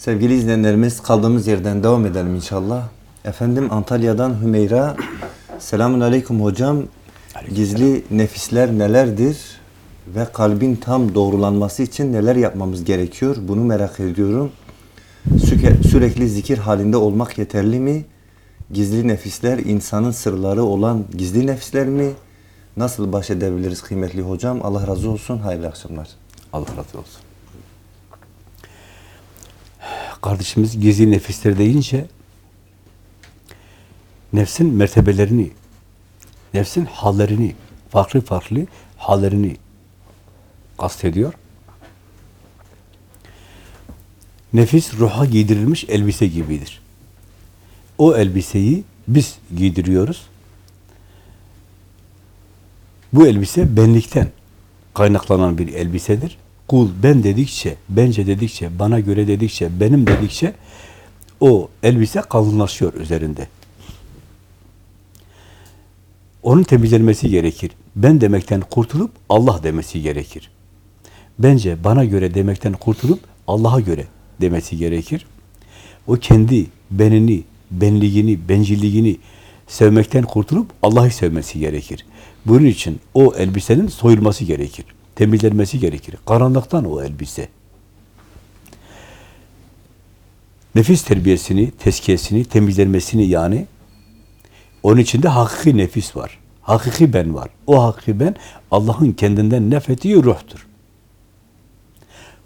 Sevgili izleyenlerimiz kaldığımız yerden devam edelim inşallah. Efendim Antalya'dan Hümeyra. Selamun Aleyküm hocam. Gizli nefisler nelerdir? Ve kalbin tam doğrulanması için neler yapmamız gerekiyor? Bunu merak ediyorum. Sürekli zikir halinde olmak yeterli mi? Gizli nefisler insanın sırları olan gizli nefisler mi? Nasıl baş edebiliriz kıymetli hocam? Allah razı olsun. Hayırlı akşamlar. Allah razı olsun. Kardeşimiz gizli nefisler deyince nefsin mertebelerini, nefsin hallerini, farklı farklı hallerini kastediyor. Nefis ruha giydirilmiş elbise gibidir. O elbiseyi biz giydiriyoruz. Bu elbise benlikten kaynaklanan bir elbisedir. Kul ben dedikçe, bence dedikçe, bana göre dedikçe, benim dedikçe o elbise kalınlaşıyor üzerinde. Onun temizlenmesi gerekir. Ben demekten kurtulup Allah demesi gerekir. Bence bana göre demekten kurtulup Allah'a göre demesi gerekir. O kendi benini, benliğini, bencilliğini sevmekten kurtulup Allah'ı sevmesi gerekir. Bunun için o elbisenin soyulması gerekir. Temizlenmesi gerekir. Karanlıktan o elbise. Nefis terbiyesini, tezkiyesini, temizlenmesini yani onun içinde hakiki nefis var. Hakiki ben var. O hakiki ben Allah'ın kendinden nefettiği ruhtur.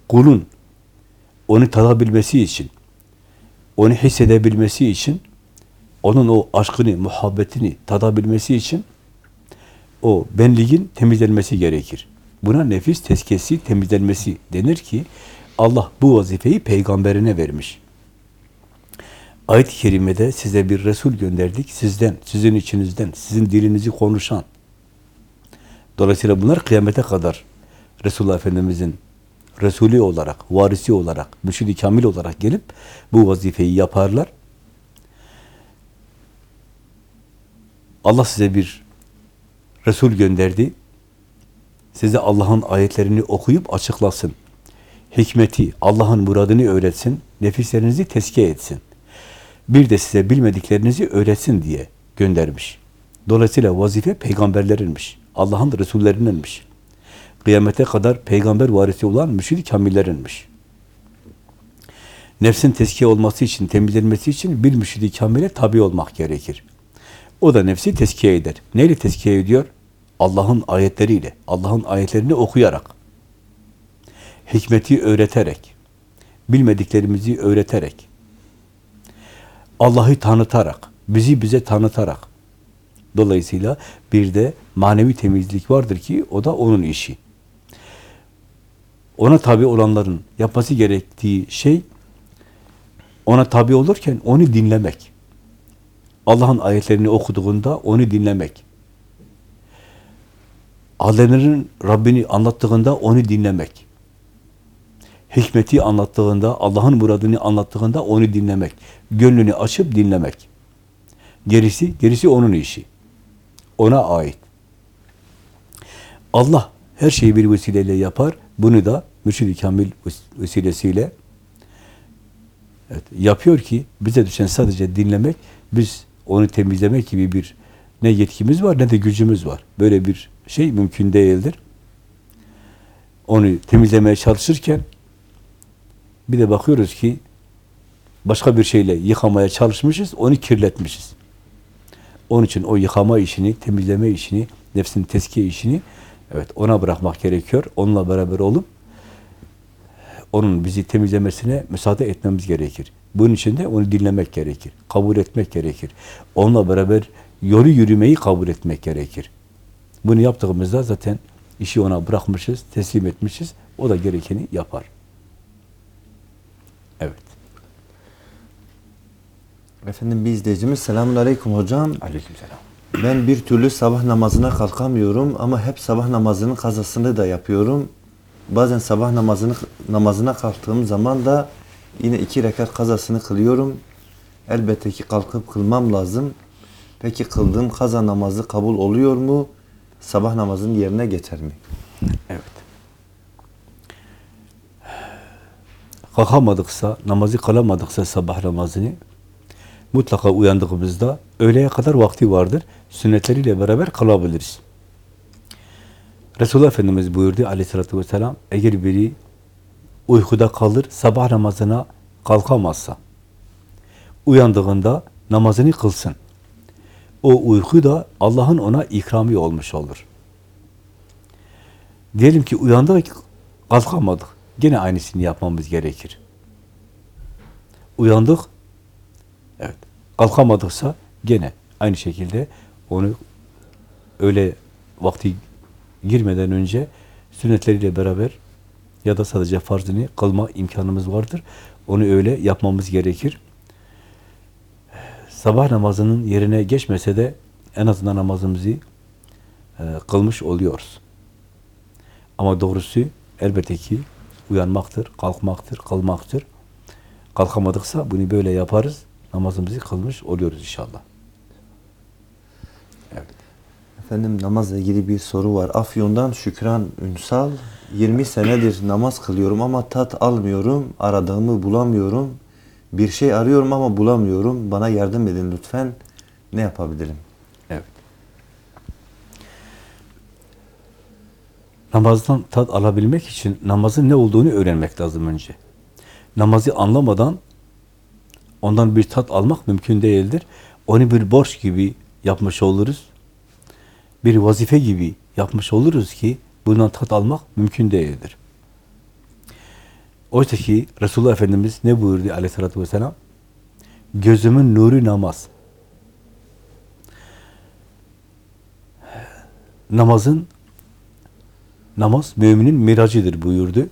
Kulun onu tadabilmesi için, onu hissedebilmesi için, onun o aşkını, muhabbetini tadabilmesi için o benliğin temizlenmesi gerekir. Buna nefis tezkiyesi, temizlenmesi denir ki Allah bu vazifeyi peygamberine vermiş. Ayet-i kerimede size bir Resul gönderdik. Sizden, sizin içinizden, sizin dilinizi konuşan. Dolayısıyla bunlar kıyamete kadar Resulullah Efendimizin Resulü olarak, varisi olarak, müşid-i kamil olarak gelip bu vazifeyi yaparlar. Allah size bir Resul gönderdi. Size Allah'ın ayetlerini okuyup açıklasın. Hikmeti, Allah'ın muradını öğretsin. Nefislerinizi tezkiye etsin. Bir de size bilmediklerinizi öğretsin diye göndermiş. Dolayısıyla vazife peygamberlerinmiş. Allah'ın Resullerininmiş. Kıyamete kadar peygamber varisi olan müşid-i kamillerinmiş. Nefsin tezkiye olması için, temizlenmesi için bir müşid-i kamile tabi olmak gerekir. O da nefsi tezkiye eder. Neyle tezkiye ediyor? Allah'ın ayetleriyle, Allah'ın ayetlerini okuyarak, hikmeti öğreterek, bilmediklerimizi öğreterek, Allah'ı tanıtarak, bizi bize tanıtarak. Dolayısıyla bir de manevi temizlik vardır ki o da onun işi. Ona tabi olanların yapması gerektiği şey, ona tabi olurken onu dinlemek. Allah'ın ayetlerini okuduğunda onu dinlemek. Alemlerin Rabbini anlattığında onu dinlemek. Hikmeti anlattığında, Allah'ın muradını anlattığında onu dinlemek. Gönlünü açıp dinlemek. Gerisi, gerisi onun işi. Ona ait. Allah her şeyi bir vesileyle yapar. Bunu da mürşid-i kamil vesilesiyle evet, yapıyor ki bize düşen sadece dinlemek, biz onu temizlemek gibi bir ne yetkimiz var ne de gücümüz var. Böyle bir şey mümkün değildir. Onu temizlemeye çalışırken bir de bakıyoruz ki başka bir şeyle yıkamaya çalışmışız, onu kirletmişiz. Onun için o yıkama işini, temizleme işini, nefsin teskiye işini evet ona bırakmak gerekiyor. Onunla beraber olup onun bizi temizlemesine müsaade etmemiz gerekir. Bunun için de onu dinlemek gerekir. Kabul etmek gerekir. Onunla beraber yolu yürümeyi kabul etmek gerekir. Bunu yaptığımızda zaten işi ona bırakmışız, teslim etmişiz. O da gerekeni yapar. Evet. Efendim bir izleyicimiz selamun aleyküm hocam. Aleykümselam. Ben bir türlü sabah namazına kalkamıyorum ama hep sabah namazının kazasını da yapıyorum. Bazen sabah namazını namazına kalktığım zaman da yine iki rekat kazasını kılıyorum. Elbette ki kalkıp kılmam lazım. Peki kıldığım kaza namazı kabul oluyor mu? Sabah namazının yerine geçer mi? Evet. kalkamadıksa, namazı kılamadıksa sabah namazını mutlaka uyandığımızda öğleye kadar vakti vardır. Sünnetleriyle beraber kılabiliriz. Resulullah Efendimiz buyurdu aleyhissalatü vesselam eğer biri uykuda kalır, sabah namazına kalkamazsa uyandığında namazını kılsın. O uyku da Allah'ın ona ikrami olmuş olur. Diyelim ki uyandık, kalkamadık. Gene aynısını yapmamız gerekir. Uyandık, evet. Kalkamadıksa gene aynı şekilde onu öyle vakti girmeden önce sünnetleriyle beraber ya da sadece farzını kılma imkanımız vardır. Onu öyle yapmamız gerekir. Sabah namazının yerine geçmese de en azından namazımızı e, kılmış oluyoruz. Ama doğrusu elbette ki uyanmaktır, kalkmaktır, kılmaktır. Kalkamadıksa bunu böyle yaparız. Namazımızı kılmış oluyoruz inşallah. Evet. Efendim namazla ilgili bir soru var. Afyon'dan Şükran Ünsal. 20 senedir namaz kılıyorum ama tat almıyorum. Aradığımı bulamıyorum. Bir şey arıyorum ama bulamıyorum. Bana yardım edin lütfen. Ne yapabilirim? Evet. Namazdan tat alabilmek için namazın ne olduğunu öğrenmek lazım önce. Namazı anlamadan ondan bir tat almak mümkün değildir. Onu bir borç gibi yapmış oluruz. Bir vazife gibi yapmış oluruz ki bundan tat almak mümkün değildir. Oysa ki Resulullah Efendimiz ne buyurdu aleyhissalatü vesselam? Gözümün nuru namaz. Namazın namaz müminin miracıdır buyurdu.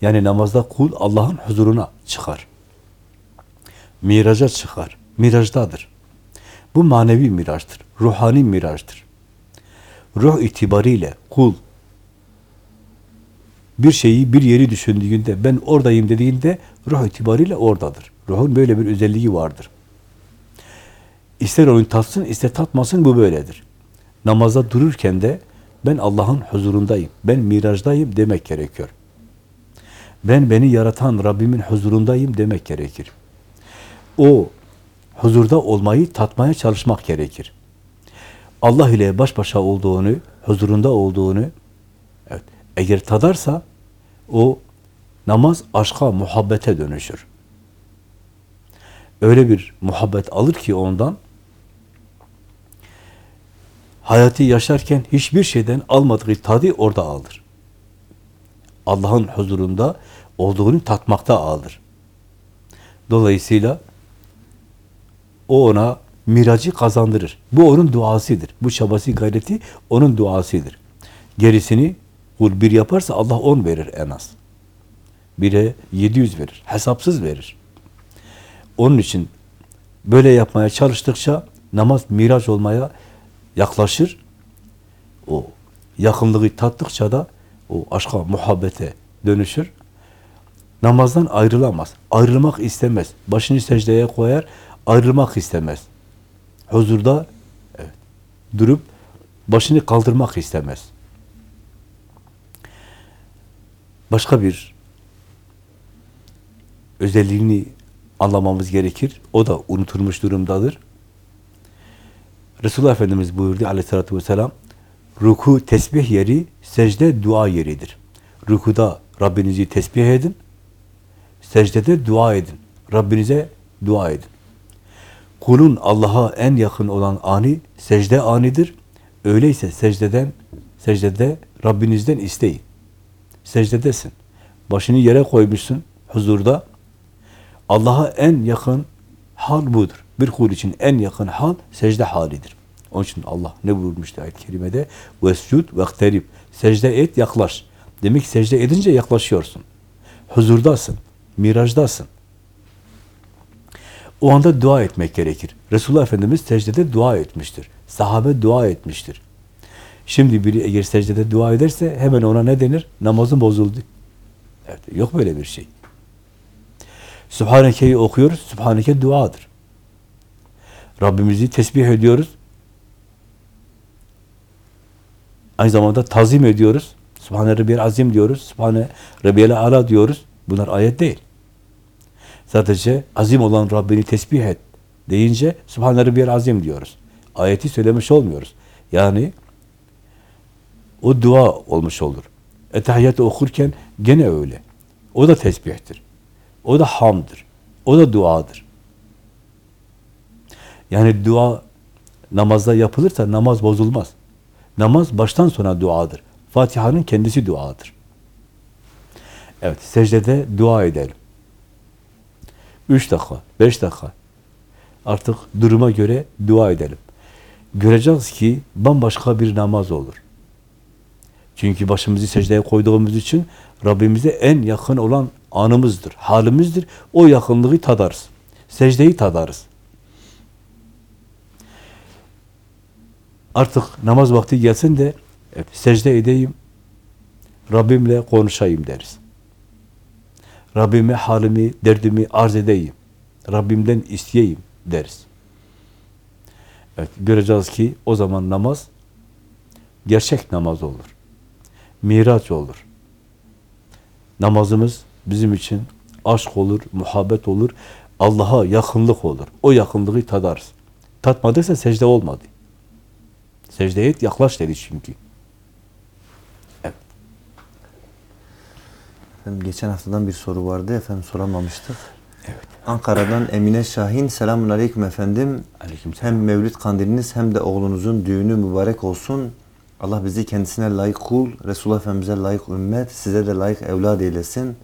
Yani namazda kul Allah'ın huzuruna çıkar. Miraca çıkar. Mirajdadır. Bu manevi miraçtır. Ruhani miraçtır. Ruh itibariyle kul bir şeyi, bir yeri düşündüğünde, ben oradayım dediğinde ruh itibariyle oradadır. Ruhun böyle bir özelliği vardır. İster onu tatsın, ister tatmasın bu böyledir. Namazda dururken de ben Allah'ın huzurundayım, ben mirajdayım demek gerekiyor. Ben beni yaratan Rabbimin huzurundayım demek gerekir. O huzurda olmayı tatmaya çalışmak gerekir. Allah ile baş başa olduğunu, huzurunda olduğunu evet, eğer tadarsa o namaz aşka, muhabbete dönüşür. Öyle bir muhabbet alır ki ondan hayatı yaşarken hiçbir şeyden almadığı tadı orada alır. Allah'ın huzurunda olduğunu tatmakta alır. Dolayısıyla o ona miracı kazandırır. Bu onun duasıdır. Bu çabası gayreti onun duasıdır. Gerisini kul bir yaparsa Allah on verir en az. Bire 700 verir. Hesapsız verir. Onun için böyle yapmaya çalıştıkça namaz miraç olmaya yaklaşır. O yakınlığı tattıkça da o aşka, muhabbete dönüşür. Namazdan ayrılamaz. Ayrılmak istemez. Başını secdeye koyar, ayrılmak istemez. Huzurda evet, durup başını kaldırmak istemez. Başka bir özelliğini anlamamız gerekir. O da unutulmuş durumdadır. Resulullah Efendimiz buyurdu aleyhissalatü vesselam, ruku tesbih yeri, secde dua yeridir. Rukuda Rabbinizi tesbih edin, secdede dua edin. Rabbinize dua edin. Kulun Allah'a en yakın olan ani secde anidir. Öyleyse secdeden, secdede Rabbinizden isteyin Secdedesin. Başını yere koymuşsun huzurda. Allah'a en yakın hal budur. Bir kul için en yakın hal secde halidir. Onun için Allah ne buyurmuştu ayet-i kerimede? وَسْجُدْ وَاَقْتَرِبْ Secde et, yaklaş. Demek ki secde edince yaklaşıyorsun. Huzurdasın, mirajdasın. O anda dua etmek gerekir. Resulullah Efendimiz secdede dua etmiştir. Sahabe dua etmiştir. Şimdi biri eğer secdede dua ederse hemen ona ne denir? Namazın bozuldu. Evet, yok böyle bir şey. Sübhaneke'yi okuyoruz. Sübhaneke duadır. Rabbimizi tesbih ediyoruz. Aynı zamanda tazim ediyoruz. Sübhane Rabbiyel Azim diyoruz. Sübhane Rabbiyel Ala diyoruz. Bunlar ayet değil. Sadece azim olan Rabbini tesbih et deyince Subhane Rabbiyel Azim diyoruz. Ayeti söylemiş olmuyoruz. Yani o dua olmuş olur. Etahiyyatı okurken gene öyle. O da tesbihtir. O da hamdır. O da duadır. Yani dua namazda yapılırsa namaz bozulmaz. Namaz baştan sona duadır. Fatiha'nın kendisi duadır. Evet, secdede dua edelim. Üç dakika, beş dakika. Artık duruma göre dua edelim. Göreceğiz ki bambaşka bir namaz olur. Çünkü başımızı secdeye koyduğumuz için Rabbimize en yakın olan anımızdır, halimizdir. O yakınlığı tadarız. Secdeyi tadarız. Artık namaz vakti gelsin de evet, secde edeyim, Rabbimle konuşayım deriz. Rabbime halimi, derdimi arz edeyim. Rabbimden isteyeyim deriz. Evet, göreceğiz ki o zaman namaz gerçek namaz olur. Miraç olur. Namazımız bizim için aşk olur, muhabbet olur, Allah'a yakınlık olur. O yakınlığı tadarız. Tatmadıysa secde olmadı. Secdeye et, yaklaş dedi çünkü. Evet. Efendim geçen haftadan bir soru vardı. Efendim soramamıştık. Evet. Ankara'dan Emine Şahin. Selamun Aleyküm efendim. Aleykümselam. Hem Mevlid kandiliniz hem de oğlunuzun düğünü mübarek olsun. Allah bizi kendisine layık kul, Resulullah Efendimiz'e layık ümmet, size de layık evlad eylesin.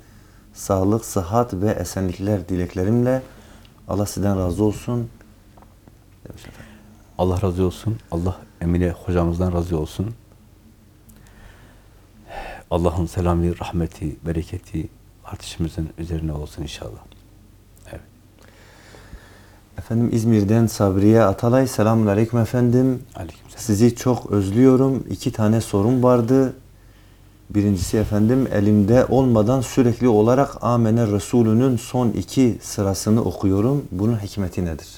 Sağlık, sıhhat ve esenlikler dileklerimle Allah sizden razı olsun. Demiş. Allah razı olsun. Allah Emine hocamızdan razı olsun. Allah'ın selamı, rahmeti, bereketi artışımızın üzerine olsun inşallah. Evet. Efendim İzmir'den Sabriye Atalay. Selamun Aleyküm efendim. Aleykümselam. Sizi çok özlüyorum. İki tane sorum vardı. Birincisi efendim elimde olmadan sürekli olarak Amene Resulü'nün son iki sırasını okuyorum. Bunun hikmeti nedir?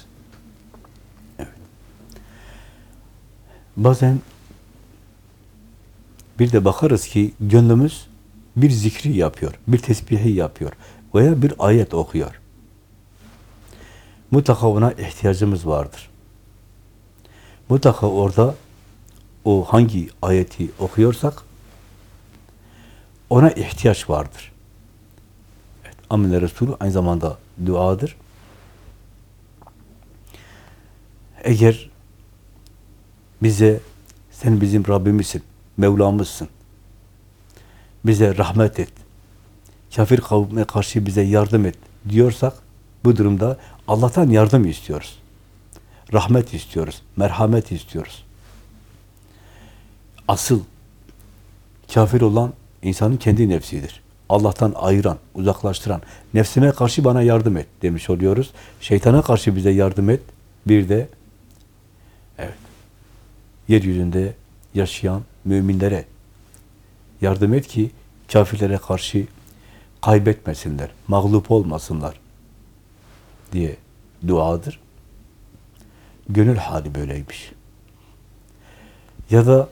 Bazen bir de bakarız ki gönlümüz bir zikri yapıyor, bir tesbihi yapıyor veya bir ayet okuyor. Mutlaka ona ihtiyacımız vardır. Mutlaka orada o hangi ayeti okuyorsak ona ihtiyaç vardır. Evet, Amine Resulü aynı zamanda duadır. Eğer bize sen bizim Rabbimizsin, Mevlamızsın. Bize rahmet et. Kafir kavme karşı bize yardım et diyorsak bu durumda Allah'tan yardım istiyoruz. Rahmet istiyoruz, merhamet istiyoruz. Asıl kafir olan insanın kendi nefsidir. Allah'tan ayıran, uzaklaştıran, nefsime karşı bana yardım et demiş oluyoruz. Şeytana karşı bize yardım et. Bir de evet yeryüzünde yaşayan müminlere yardım et ki kafirlere karşı kaybetmesinler, mağlup olmasınlar diye duadır. Gönül hali böyleymiş. Ya da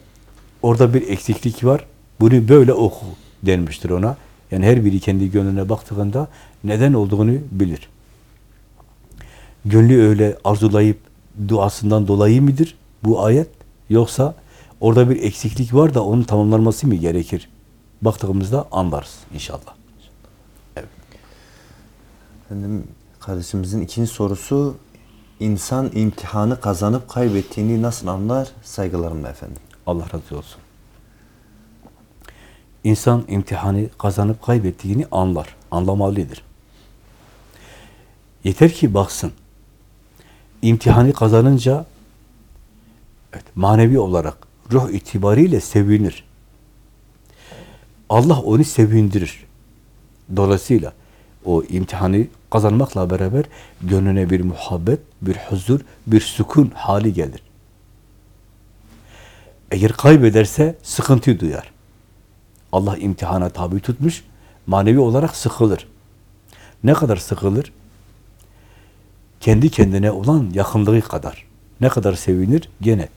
orada bir eksiklik var, bunu böyle oku denmiştir ona. Yani her biri kendi gönlüne baktığında neden olduğunu bilir. Gönlü öyle arzulayıp duasından dolayı mıdır bu ayet? Yoksa orada bir eksiklik var da onun tamamlanması mı gerekir? Baktığımızda anlarız inşallah. Efendim kardeşimizin ikinci sorusu insan imtihanı kazanıp kaybettiğini nasıl anlar? Saygılarımla efendim. Allah razı olsun. İnsan imtihanı kazanıp kaybettiğini anlar, anlamalıdır. Yeter ki baksın. İmtihanı kazanınca evet, manevi olarak ruh itibariyle sevinir. Allah onu sevindirir. Dolayısıyla o imtihanı kazanmakla beraber gönlüne bir muhabbet, bir huzur, bir sükun hali gelir. Eğer kaybederse sıkıntı duyar. Allah imtihana tabi tutmuş, manevi olarak sıkılır. Ne kadar sıkılır? Kendi kendine olan yakınlığı kadar. Ne kadar sevinir? Gene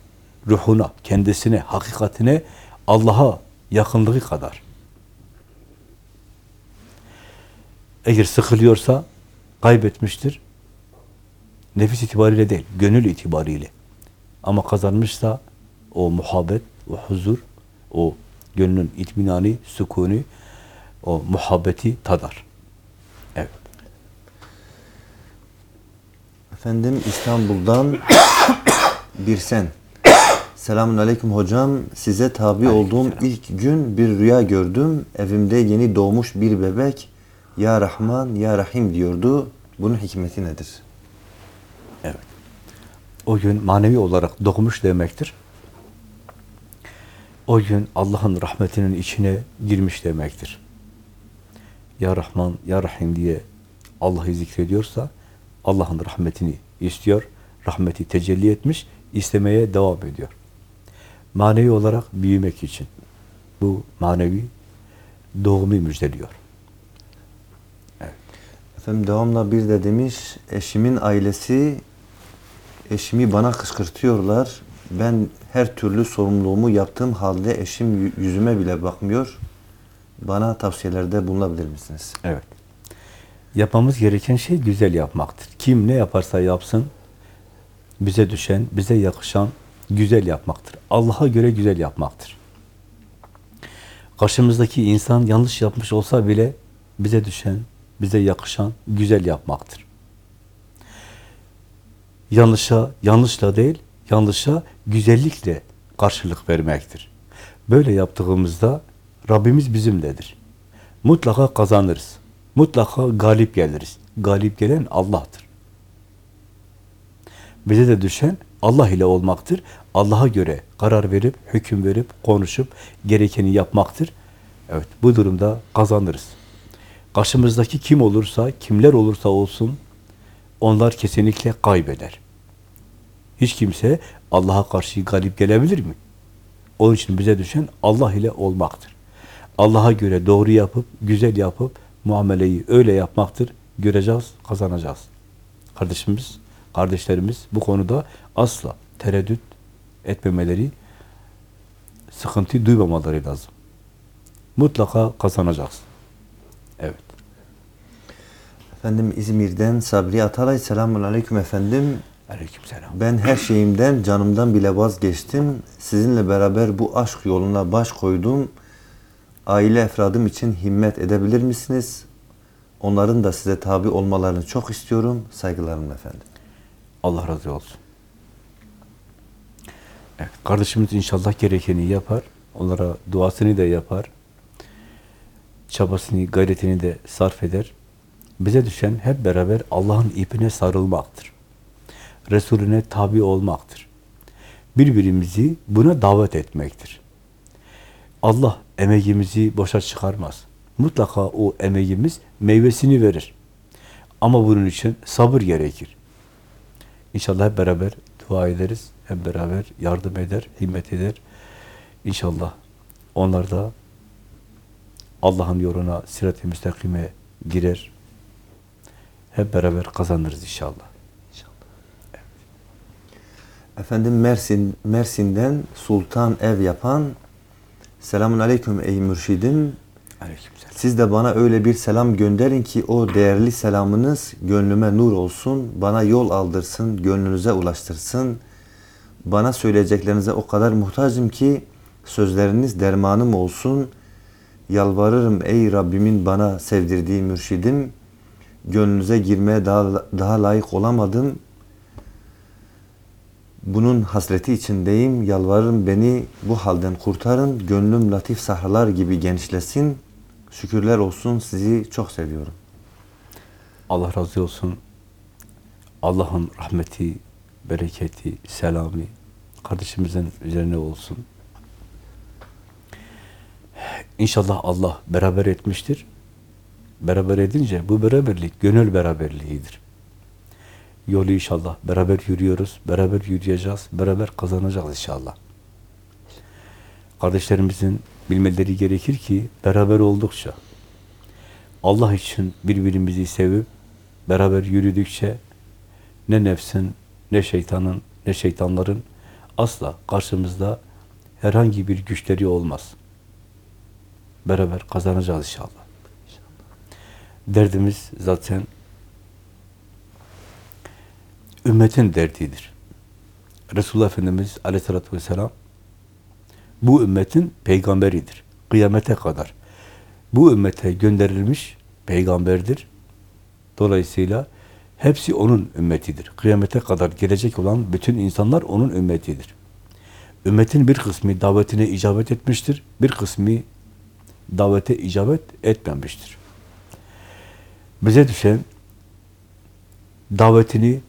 ruhuna, kendisine, hakikatine, Allah'a yakınlığı kadar. Eğer sıkılıyorsa kaybetmiştir. Nefis itibariyle değil, gönül itibariyle. Ama kazanmışsa o muhabbet, o huzur, o gönlün itminanı, sükûnu, o muhabbeti tadar. Evet. Efendim İstanbul'dan bir sen. Selamun aleyküm hocam. Size tabi olduğum ilk gün bir rüya gördüm. Evimde yeni doğmuş bir bebek Ya Rahman, Ya Rahim diyordu. Bunun hikmeti nedir? Evet. O gün manevi olarak doğmuş demektir. O gün Allah'ın rahmetinin içine girmiş demektir. Ya Rahman, Ya Rahim diye Allah'ı zikrediyorsa Allah'ın rahmetini istiyor. Rahmeti tecelli etmiş, istemeye devam ediyor. Manevi olarak büyümek için. Bu manevi doğumu müjdeliyor. Efendim devamla bir de demiş, eşimin ailesi eşimi bana kışkırtıyorlar. Ben her türlü sorumluluğumu yaptığım halde eşim yü- yüzüme bile bakmıyor. Bana tavsiyelerde bulunabilir misiniz? Evet. Yapmamız gereken şey güzel yapmaktır. Kim ne yaparsa yapsın, bize düşen, bize yakışan güzel yapmaktır. Allah'a göre güzel yapmaktır. Karşımızdaki insan yanlış yapmış olsa bile bize düşen, bize yakışan güzel yapmaktır. Yanlışa yanlışla değil, yanlışa güzellikle karşılık vermektir. Böyle yaptığımızda Rabbimiz bizimledir. Mutlaka kazanırız. Mutlaka galip geliriz. Galip gelen Allah'tır. Bize de düşen Allah ile olmaktır. Allah'a göre karar verip, hüküm verip, konuşup gerekeni yapmaktır. Evet, bu durumda kazanırız. Karşımızdaki kim olursa, kimler olursa olsun, onlar kesinlikle kaybeder. Hiç kimse Allah'a karşı galip gelebilir mi? Onun için bize düşen Allah ile olmaktır. Allah'a göre doğru yapıp, güzel yapıp, muameleyi öyle yapmaktır. Göreceğiz, kazanacağız. Kardeşimiz, kardeşlerimiz bu konuda asla tereddüt etmemeleri, sıkıntı duymamaları lazım. Mutlaka kazanacağız. Efendim İzmir'den Sabri Atalay. Selamun aleyküm efendim. Aleykümselam. Ben her şeyimden, canımdan bile vazgeçtim. Sizinle beraber bu aşk yoluna baş koydum. Aile efradım için himmet edebilir misiniz? Onların da size tabi olmalarını çok istiyorum. Saygılarım efendim. Allah razı olsun. Evet, kardeşimiz inşallah gerekeni yapar. Onlara duasını da yapar. Çabasını, gayretini de sarf eder. Bize düşen hep beraber Allah'ın ipine sarılmaktır. Resulüne tabi olmaktır. Birbirimizi buna davet etmektir. Allah emeğimizi boşa çıkarmaz. Mutlaka o emeğimiz meyvesini verir. Ama bunun için sabır gerekir. İnşallah hep beraber dua ederiz. Hep beraber yardım eder, himmet eder. İnşallah onlar da Allah'ın yoluna, sirat-i müstakime girer. Hep beraber kazanırız inşallah. Efendim Mersin Mersin'den Sultan Ev Yapan Selamun aleyküm ey mürşidim. Aleykümselam. Siz de bana öyle bir selam gönderin ki o değerli selamınız gönlüme nur olsun, bana yol aldırsın, gönlünüze ulaştırsın. Bana söyleyeceklerinize o kadar muhtacım ki sözleriniz dermanım olsun. Yalvarırım ey Rabbimin bana sevdirdiği mürşidim. Gönlünüze girmeye daha, daha layık olamadım. Bunun hasreti içindeyim. Yalvarırım beni bu halden kurtarın. Gönlüm latif sahralar gibi genişlesin. Şükürler olsun sizi çok seviyorum. Allah razı olsun. Allah'ın rahmeti, bereketi, selamı kardeşimizin üzerine olsun. İnşallah Allah beraber etmiştir. Beraber edince bu beraberlik gönül beraberliğidir. Yolu inşallah beraber yürüyoruz, beraber yürüyeceğiz, beraber kazanacağız inşallah. Kardeşlerimizin bilmeleri gerekir ki beraber oldukça, Allah için birbirimizi sevip beraber yürüdükçe ne nefsin, ne şeytanın, ne şeytanların asla karşımızda herhangi bir güçleri olmaz. Beraber kazanacağız inşallah. Derdimiz zaten ümmetin derdidir. Resulullah Efendimiz aleyhissalatü vesselam bu ümmetin peygamberidir. Kıyamete kadar. Bu ümmete gönderilmiş peygamberdir. Dolayısıyla hepsi onun ümmetidir. Kıyamete kadar gelecek olan bütün insanlar onun ümmetidir. Ümmetin bir kısmı davetine icabet etmiştir, bir kısmı davete icabet etmemiştir. Bize düşen davetini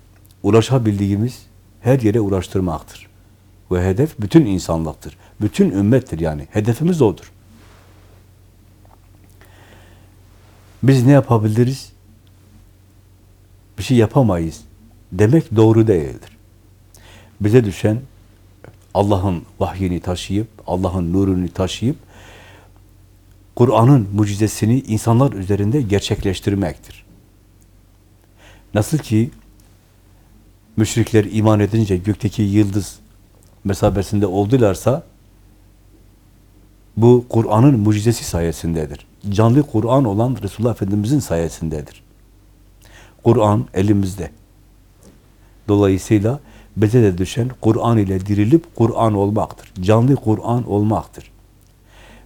ulaşabildiğimiz her yere ulaştırmaktır. Ve hedef bütün insanlıktır. Bütün ümmettir yani. Hedefimiz odur. Biz ne yapabiliriz? Bir şey yapamayız demek doğru değildir. Bize düşen Allah'ın vahyini taşıyıp, Allah'ın nurunu taşıyıp, Kur'an'ın mucizesini insanlar üzerinde gerçekleştirmektir. Nasıl ki müşrikler iman edince gökteki yıldız mesabesinde oldularsa, bu Kur'an'ın mucizesi sayesindedir. Canlı Kur'an olan Resulullah Efendimiz'in sayesindedir. Kur'an elimizde. Dolayısıyla bize de düşen Kur'an ile dirilip Kur'an olmaktır. Canlı Kur'an olmaktır.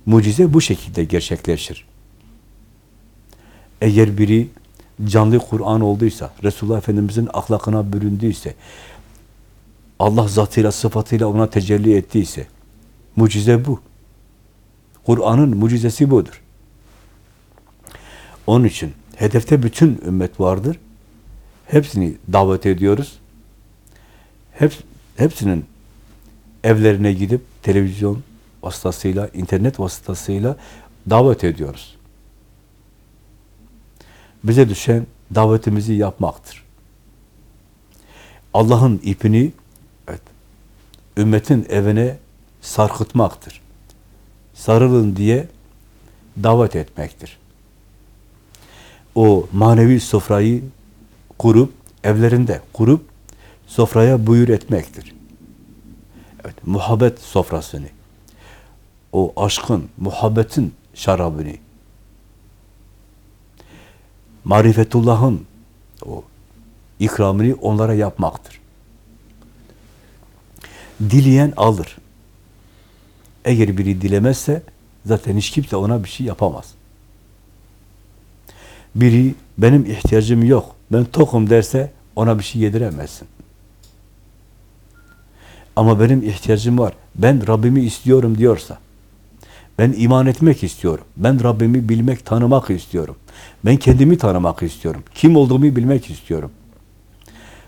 Mucize bu şekilde gerçekleşir. Eğer biri canlı Kur'an olduysa, Resulullah Efendimiz'in ahlakına büründüyse, Allah zatıyla, sıfatıyla ona tecelli ettiyse, mucize bu. Kur'an'ın mucizesi budur. Onun için hedefte bütün ümmet vardır. Hepsini davet ediyoruz. Hep, hepsinin evlerine gidip televizyon vasıtasıyla, internet vasıtasıyla davet ediyoruz. Bize düşen davetimizi yapmaktır. Allah'ın ipini evet, ümmetin evine sarkıtmaktır. Sarılın diye davet etmektir. O manevi sofrayı kurup, evlerinde kurup, sofraya buyur etmektir. Evet, muhabbet sofrasını, o aşkın, muhabbetin şarabını, marifetullah'ın o ikramını onlara yapmaktır. Dileyen alır. Eğer biri dilemezse zaten hiç kimse ona bir şey yapamaz. Biri benim ihtiyacım yok, ben tokum derse ona bir şey yediremezsin. Ama benim ihtiyacım var, ben Rabbimi istiyorum diyorsa, ben iman etmek istiyorum, ben Rabbimi bilmek, tanımak istiyorum, ben kendimi tanımak istiyorum, kim olduğumu bilmek istiyorum,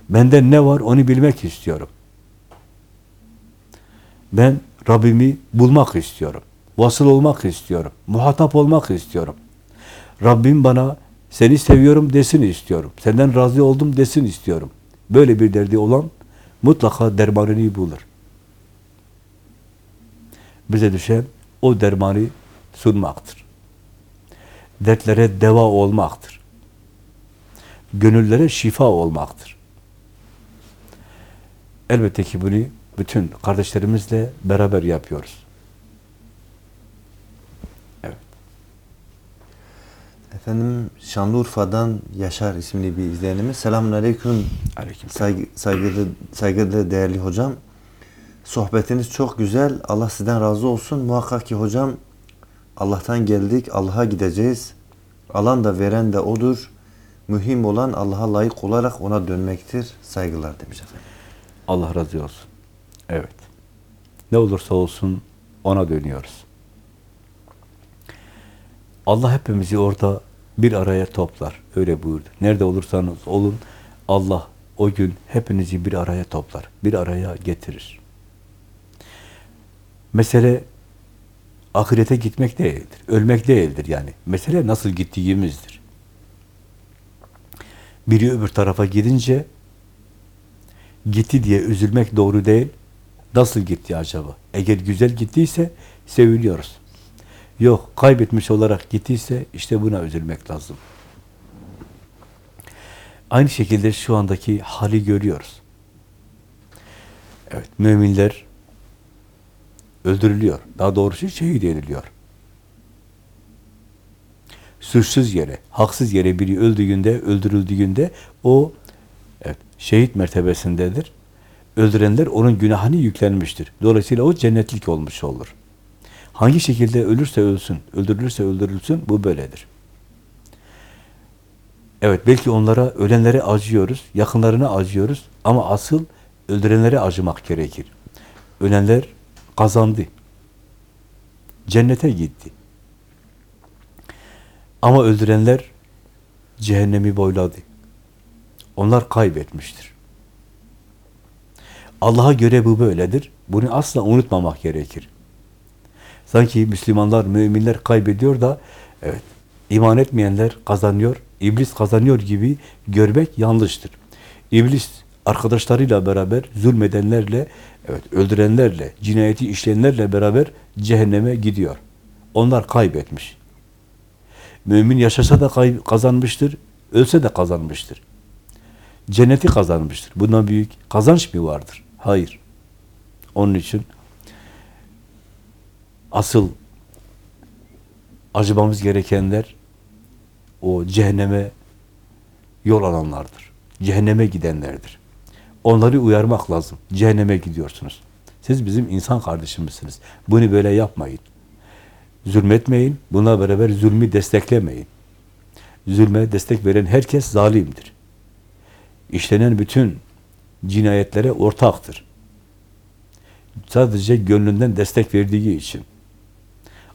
bende ne var onu bilmek istiyorum. Ben Rabbimi bulmak istiyorum, vasıl olmak istiyorum, muhatap olmak istiyorum. Rabbim bana seni seviyorum desin istiyorum. Senden razı oldum desin istiyorum. Böyle bir derdi olan mutlaka dermanını bulur. Bize düşen o dermanı sunmaktır. Dertlere deva olmaktır. Gönüllere şifa olmaktır. Elbette ki bunu bütün kardeşlerimizle beraber yapıyoruz. Efendim Şanlıurfa'dan Yaşar isimli bir izleyenimiz. Selamun Aleyküm. Aleyküm. Saygı, saygılı, saygılı değerli hocam. Sohbetiniz çok güzel. Allah sizden razı olsun. Muhakkak ki hocam Allah'tan geldik. Allah'a gideceğiz. Alan da veren de odur. Mühim olan Allah'a layık olarak ona dönmektir. Saygılar demiş efendim. Allah razı olsun. Evet. Ne olursa olsun ona dönüyoruz. Allah hepimizi orada bir araya toplar. Öyle buyurdu. Nerede olursanız olun Allah o gün hepinizi bir araya toplar. Bir araya getirir. Mesele ahirete gitmek değildir. Ölmek değildir yani. Mesele nasıl gittiğimizdir. Biri öbür tarafa gidince gitti diye üzülmek doğru değil. Nasıl gitti acaba? Eğer güzel gittiyse seviniyoruz. Yok, kaybetmiş olarak gittiyse işte buna üzülmek lazım. Aynı şekilde şu andaki hali görüyoruz. Evet, müminler öldürülüyor. Daha doğrusu şehit ediliyor. Suçsuz yere, haksız yere biri öldüğünde, öldürüldüğünde o Evet, şehit mertebesindedir. Öldürenler onun günahını yüklenmiştir. Dolayısıyla o cennetlik olmuş olur. Hangi şekilde ölürse ölsün, öldürülürse öldürülsün bu böyledir. Evet belki onlara, ölenlere acıyoruz, yakınlarına acıyoruz ama asıl öldürenlere acımak gerekir. Ölenler kazandı. Cennete gitti. Ama öldürenler cehennemi boyladı. Onlar kaybetmiştir. Allah'a göre bu böyledir. Bunu asla unutmamak gerekir. Sanki Müslümanlar, müminler kaybediyor da evet, iman etmeyenler kazanıyor, iblis kazanıyor gibi görmek yanlıştır. İblis arkadaşlarıyla beraber zulmedenlerle, evet öldürenlerle, cinayeti işleyenlerle beraber cehenneme gidiyor. Onlar kaybetmiş. Mümin yaşasa da kay- kazanmıştır, ölse de kazanmıştır. Cenneti kazanmıştır. Bundan büyük kazanç mı vardır? Hayır. Onun için asıl acımamız gerekenler o cehenneme yol alanlardır. Cehenneme gidenlerdir. Onları uyarmak lazım. Cehenneme gidiyorsunuz. Siz bizim insan kardeşimizsiniz. Bunu böyle yapmayın. Zulmetmeyin. Buna beraber zulmü desteklemeyin. Zulme destek veren herkes zalimdir. İşlenen bütün cinayetlere ortaktır. Sadece gönlünden destek verdiği için.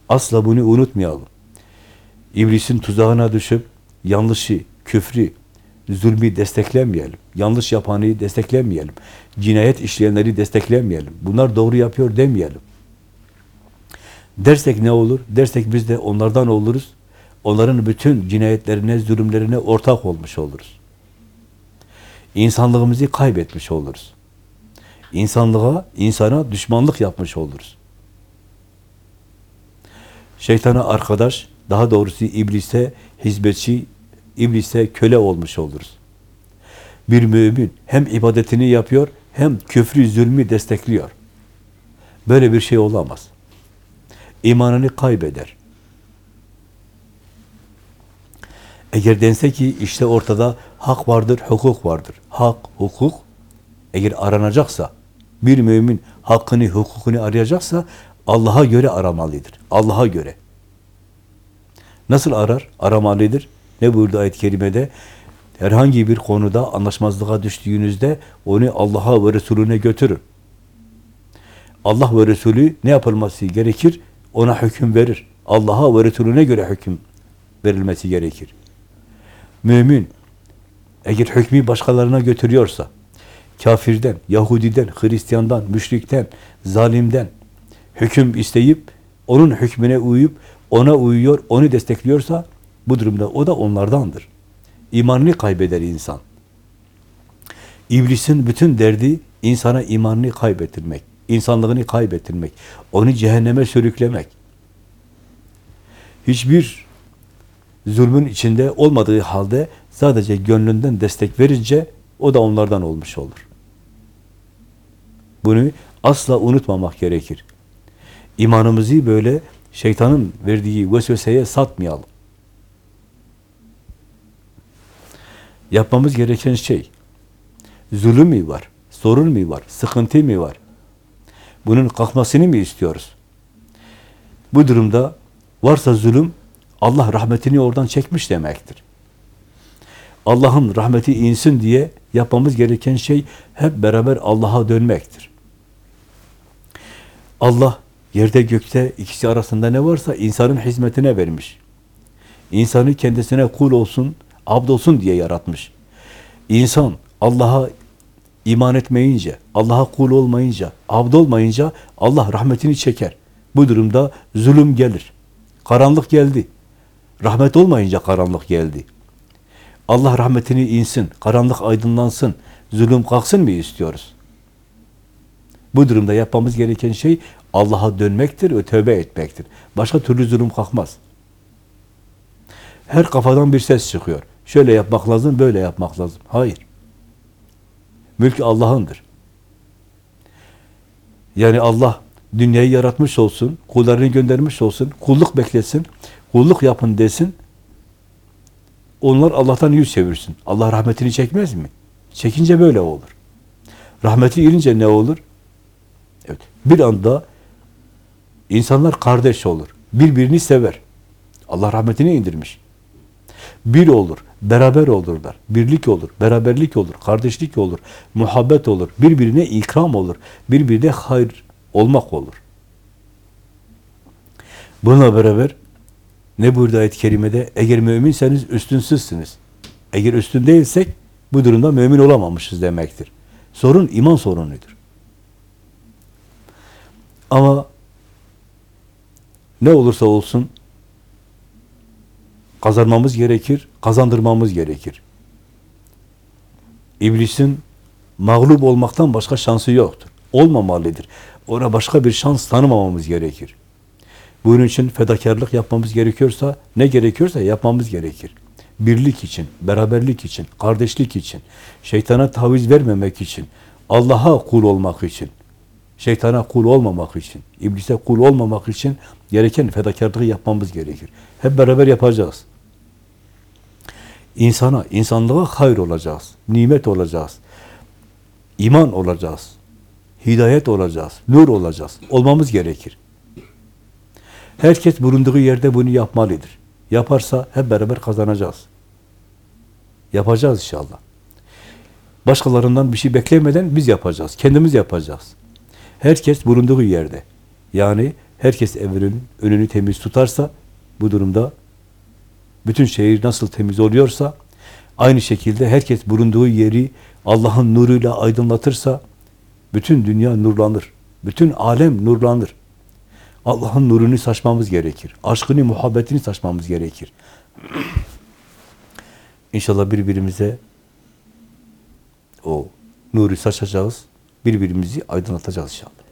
Asla bunu unutmayalım. İblisin tuzağına düşüp yanlışı, küfrü, zulmü desteklemeyelim. Yanlış yapanı desteklemeyelim. Cinayet işleyenleri desteklemeyelim. Bunlar doğru yapıyor demeyelim. Dersek ne olur? Dersek biz de onlardan oluruz. Onların bütün cinayetlerine, zulümlerine ortak olmuş oluruz. İnsanlığımızı kaybetmiş oluruz. İnsanlığa, insana düşmanlık yapmış oluruz. Şeytana arkadaş, daha doğrusu iblise hizmetçi, iblise köle olmuş oluruz. Bir mümin hem ibadetini yapıyor, hem küfrü, zulmü destekliyor. Böyle bir şey olamaz. İmanını kaybeder. Eğer dense ki işte ortada hak vardır, hukuk vardır. Hak, hukuk eğer aranacaksa, bir mümin hakkını, hukukunu arayacaksa Allah'a göre aramalıdır. Allah'a göre. Nasıl arar? Aramalıdır. Ne buyurdu ayet-i kerimede? Herhangi bir konuda anlaşmazlığa düştüğünüzde onu Allah'a ve Resulüne götürün. Allah ve Resulü ne yapılması gerekir? Ona hüküm verir. Allah'a ve Resulüne göre hüküm verilmesi gerekir. Mümin eğer hükmü başkalarına götürüyorsa, kafirden, Yahudiden, Hristiyandan, müşrikten, zalimden hüküm isteyip, onun hükmüne uyup, ona uyuyor, onu destekliyorsa, bu durumda o da onlardandır. İmanını kaybeder insan. İblisin bütün derdi insana imanını kaybettirmek, insanlığını kaybettirmek, onu cehenneme sürüklemek. Hiçbir zulmün içinde olmadığı halde sadece gönlünden destek verince o da onlardan olmuş olur. Bunu asla unutmamak gerekir. İmanımızı böyle şeytanın verdiği vesveseye satmayalım. Yapmamız gereken şey, zulüm mü var, sorun mu var, sıkıntı mı var? Bunun kalkmasını mı istiyoruz? Bu durumda varsa zulüm, Allah rahmetini oradan çekmiş demektir. Allah'ın rahmeti insin diye yapmamız gereken şey hep beraber Allah'a dönmektir. Allah yerde gökte ikisi arasında ne varsa insanın hizmetine vermiş. İnsanı kendisine kul olsun, abd olsun diye yaratmış. İnsan Allah'a iman etmeyince, Allah'a kul olmayınca, abd olmayınca Allah rahmetini çeker. Bu durumda zulüm gelir. Karanlık geldi. Rahmet olmayınca karanlık geldi. Allah rahmetini insin, karanlık aydınlansın, zulüm kalksın mı istiyoruz? Bu durumda yapmamız gereken şey Allah'a dönmektir ve tövbe etmektir. Başka türlü zulüm kalkmaz. Her kafadan bir ses çıkıyor. Şöyle yapmak lazım, böyle yapmak lazım. Hayır. Mülk Allah'ındır. Yani Allah dünyayı yaratmış olsun, kullarını göndermiş olsun, kulluk beklesin, kulluk yapın desin, onlar Allah'tan yüz çevirsin. Allah rahmetini çekmez mi? Çekince böyle olur. Rahmeti inince ne olur? Evet. Bir anda insanlar kardeş olur. Birbirini sever. Allah rahmetini indirmiş. Bir olur, beraber olurlar. Birlik olur, beraberlik olur, kardeşlik olur, muhabbet olur, birbirine ikram olur, birbirine hayır olmak olur. Bununla beraber ne buyurdu ayet-i kerimede? Eğer müminseniz üstünsüzsünüz. Eğer üstün değilsek bu durumda mümin olamamışız demektir. Sorun iman sorunudur. Ama ne olursa olsun kazanmamız gerekir, kazandırmamız gerekir. İblisin mağlup olmaktan başka şansı yoktur. Olmamalıdır. Ona başka bir şans tanımamamız gerekir. Bunun için fedakarlık yapmamız gerekiyorsa, ne gerekiyorsa yapmamız gerekir. Birlik için, beraberlik için, kardeşlik için, şeytana taviz vermemek için, Allah'a kul olmak için, şeytana kul olmamak için, iblise kul olmamak için gereken fedakarlığı yapmamız gerekir. Hep beraber yapacağız. İnsana, insanlığa hayır olacağız, nimet olacağız, iman olacağız, hidayet olacağız, nur olacağız. Olmamız gerekir. Herkes bulunduğu yerde bunu yapmalıdır. Yaparsa hep beraber kazanacağız. Yapacağız inşallah. Başkalarından bir şey beklemeden biz yapacağız. Kendimiz yapacağız. Herkes bulunduğu yerde. Yani herkes evinin önünü temiz tutarsa bu durumda bütün şehir nasıl temiz oluyorsa aynı şekilde herkes bulunduğu yeri Allah'ın nuruyla aydınlatırsa bütün dünya nurlanır. Bütün alem nurlanır. Allah'ın nurunu saçmamız gerekir. Aşkını, muhabbetini saçmamız gerekir. İnşallah birbirimize o nuru saçacağız. Birbirimizi aydınlatacağız inşallah.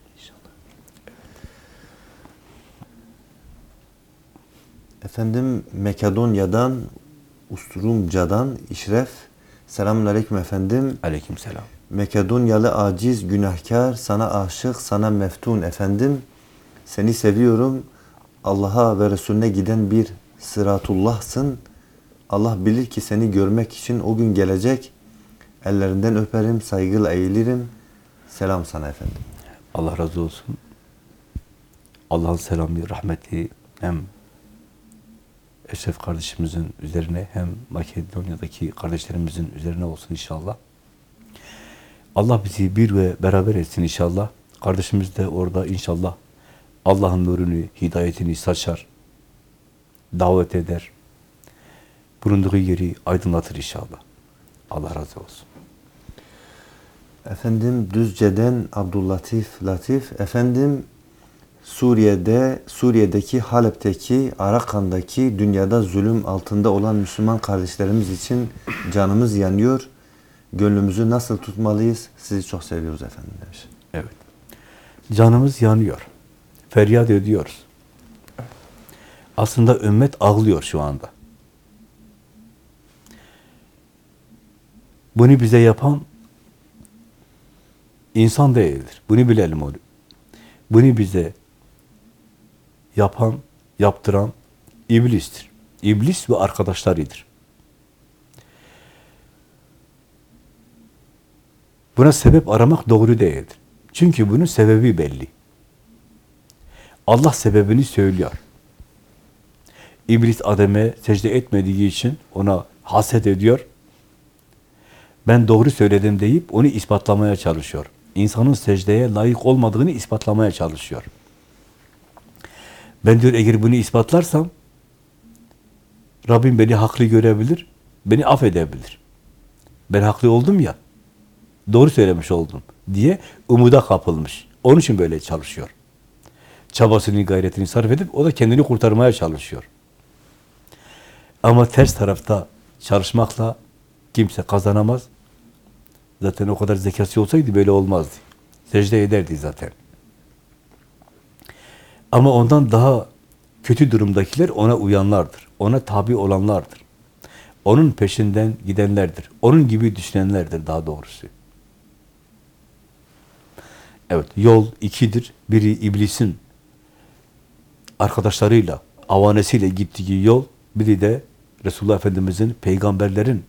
Efendim Makedonya'dan, Usturumca'dan İşref. Selamun Aleyküm efendim. Aleyküm selam. Makedonyalı aciz, günahkar, sana aşık, sana meftun efendim. Seni seviyorum. Allah'a ve Resulüne giden bir sıratullahsın. Allah bilir ki seni görmek için o gün gelecek. Ellerinden öperim, saygıyla eğilirim. Selam sana efendim. Allah razı olsun. Allah'ın selamı, rahmeti hem Eşref kardeşimizin üzerine hem Makedonya'daki kardeşlerimizin üzerine olsun inşallah. Allah bizi bir ve beraber etsin inşallah. Kardeşimiz de orada inşallah Allah'ın nurunu, hidayetini saçar, davet eder. Bulunduğu yeri aydınlatır inşallah. Allah razı olsun. Efendim Düzce'den Abdüllatif Latif. Efendim Suriye'de, Suriye'deki Halep'teki, Arakan'daki dünyada zulüm altında olan Müslüman kardeşlerimiz için canımız yanıyor. Gönlümüzü nasıl tutmalıyız? Sizi çok seviyoruz efendim demiş. Evet. Canımız yanıyor. Feryat ediyoruz. Aslında ümmet ağlıyor şu anda. Bunu bize yapan insan değildir. Bunu bilelim onu. Bunu bize yapan, yaptıran iblistir. İblis ve arkadaşlarıdır. Buna sebep aramak doğru değildir. Çünkü bunun sebebi belli. Allah sebebini söylüyor. İblis Adem'e secde etmediği için ona haset ediyor. Ben doğru söyledim deyip onu ispatlamaya çalışıyor. İnsanın secdeye layık olmadığını ispatlamaya çalışıyor. Ben diyor eğer bunu ispatlarsam Rabbim beni haklı görebilir, beni affedebilir. Ben haklı oldum ya, doğru söylemiş oldum diye umuda kapılmış. Onun için böyle çalışıyor. Çabasını, gayretini sarf edip o da kendini kurtarmaya çalışıyor. Ama ters tarafta çalışmakla kimse kazanamaz. Zaten o kadar zekası olsaydı böyle olmazdı. Secde ederdi zaten. Ama ondan daha kötü durumdakiler ona uyanlardır. Ona tabi olanlardır. Onun peşinden gidenlerdir. Onun gibi düşünenlerdir daha doğrusu. Evet, yol ikidir. Biri iblisin arkadaşlarıyla, avanesiyle gittiği yol, biri de Resulullah Efendimiz'in, peygamberlerin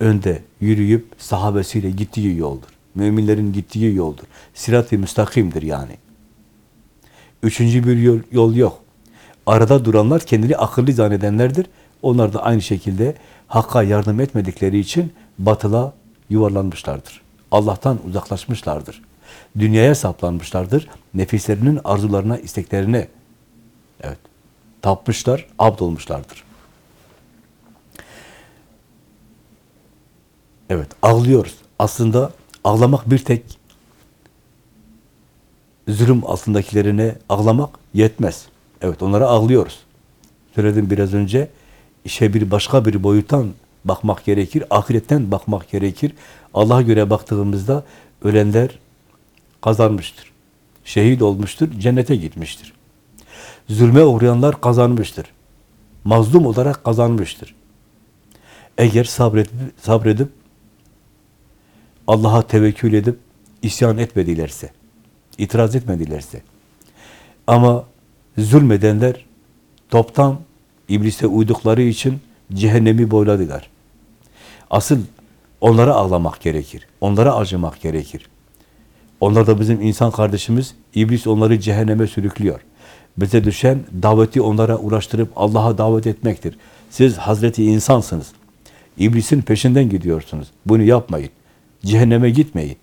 önde yürüyüp sahabesiyle gittiği yoldur. Müminlerin gittiği yoldur. Sirat-i müstakimdir yani. Üçüncü bir yol, yol yok. Arada duranlar kendini akıllı zannedenlerdir. Onlar da aynı şekilde Hakk'a yardım etmedikleri için batıla yuvarlanmışlardır. Allah'tan uzaklaşmışlardır. Dünyaya saplanmışlardır. Nefislerinin arzularına, isteklerine evet, tapmışlar, abd olmuşlardır. Evet, ağlıyoruz. Aslında ağlamak bir tek zulüm altındakilerine ağlamak yetmez. Evet, onlara ağlıyoruz. Söyledim biraz önce, işe bir başka bir boyuttan bakmak gerekir, ahiretten bakmak gerekir. Allah'a göre baktığımızda ölenler kazanmıştır. Şehit olmuştur, cennete gitmiştir. Zulme uğrayanlar kazanmıştır. Mazlum olarak kazanmıştır. Eğer sabredip, sabredip Allah'a tevekkül edip isyan etmedilerse, itiraz etmedilerse ama zulmedenler toptan iblise uydukları için cehennemi boyladılar. Asıl onlara ağlamak gerekir. Onlara acımak gerekir. Onlar da bizim insan kardeşimiz. İblis onları cehenneme sürüklüyor. Bize düşen daveti onlara uğraştırıp Allah'a davet etmektir. Siz Hazreti insansınız. İblisin peşinden gidiyorsunuz. Bunu yapmayın. Cehenneme gitmeyin.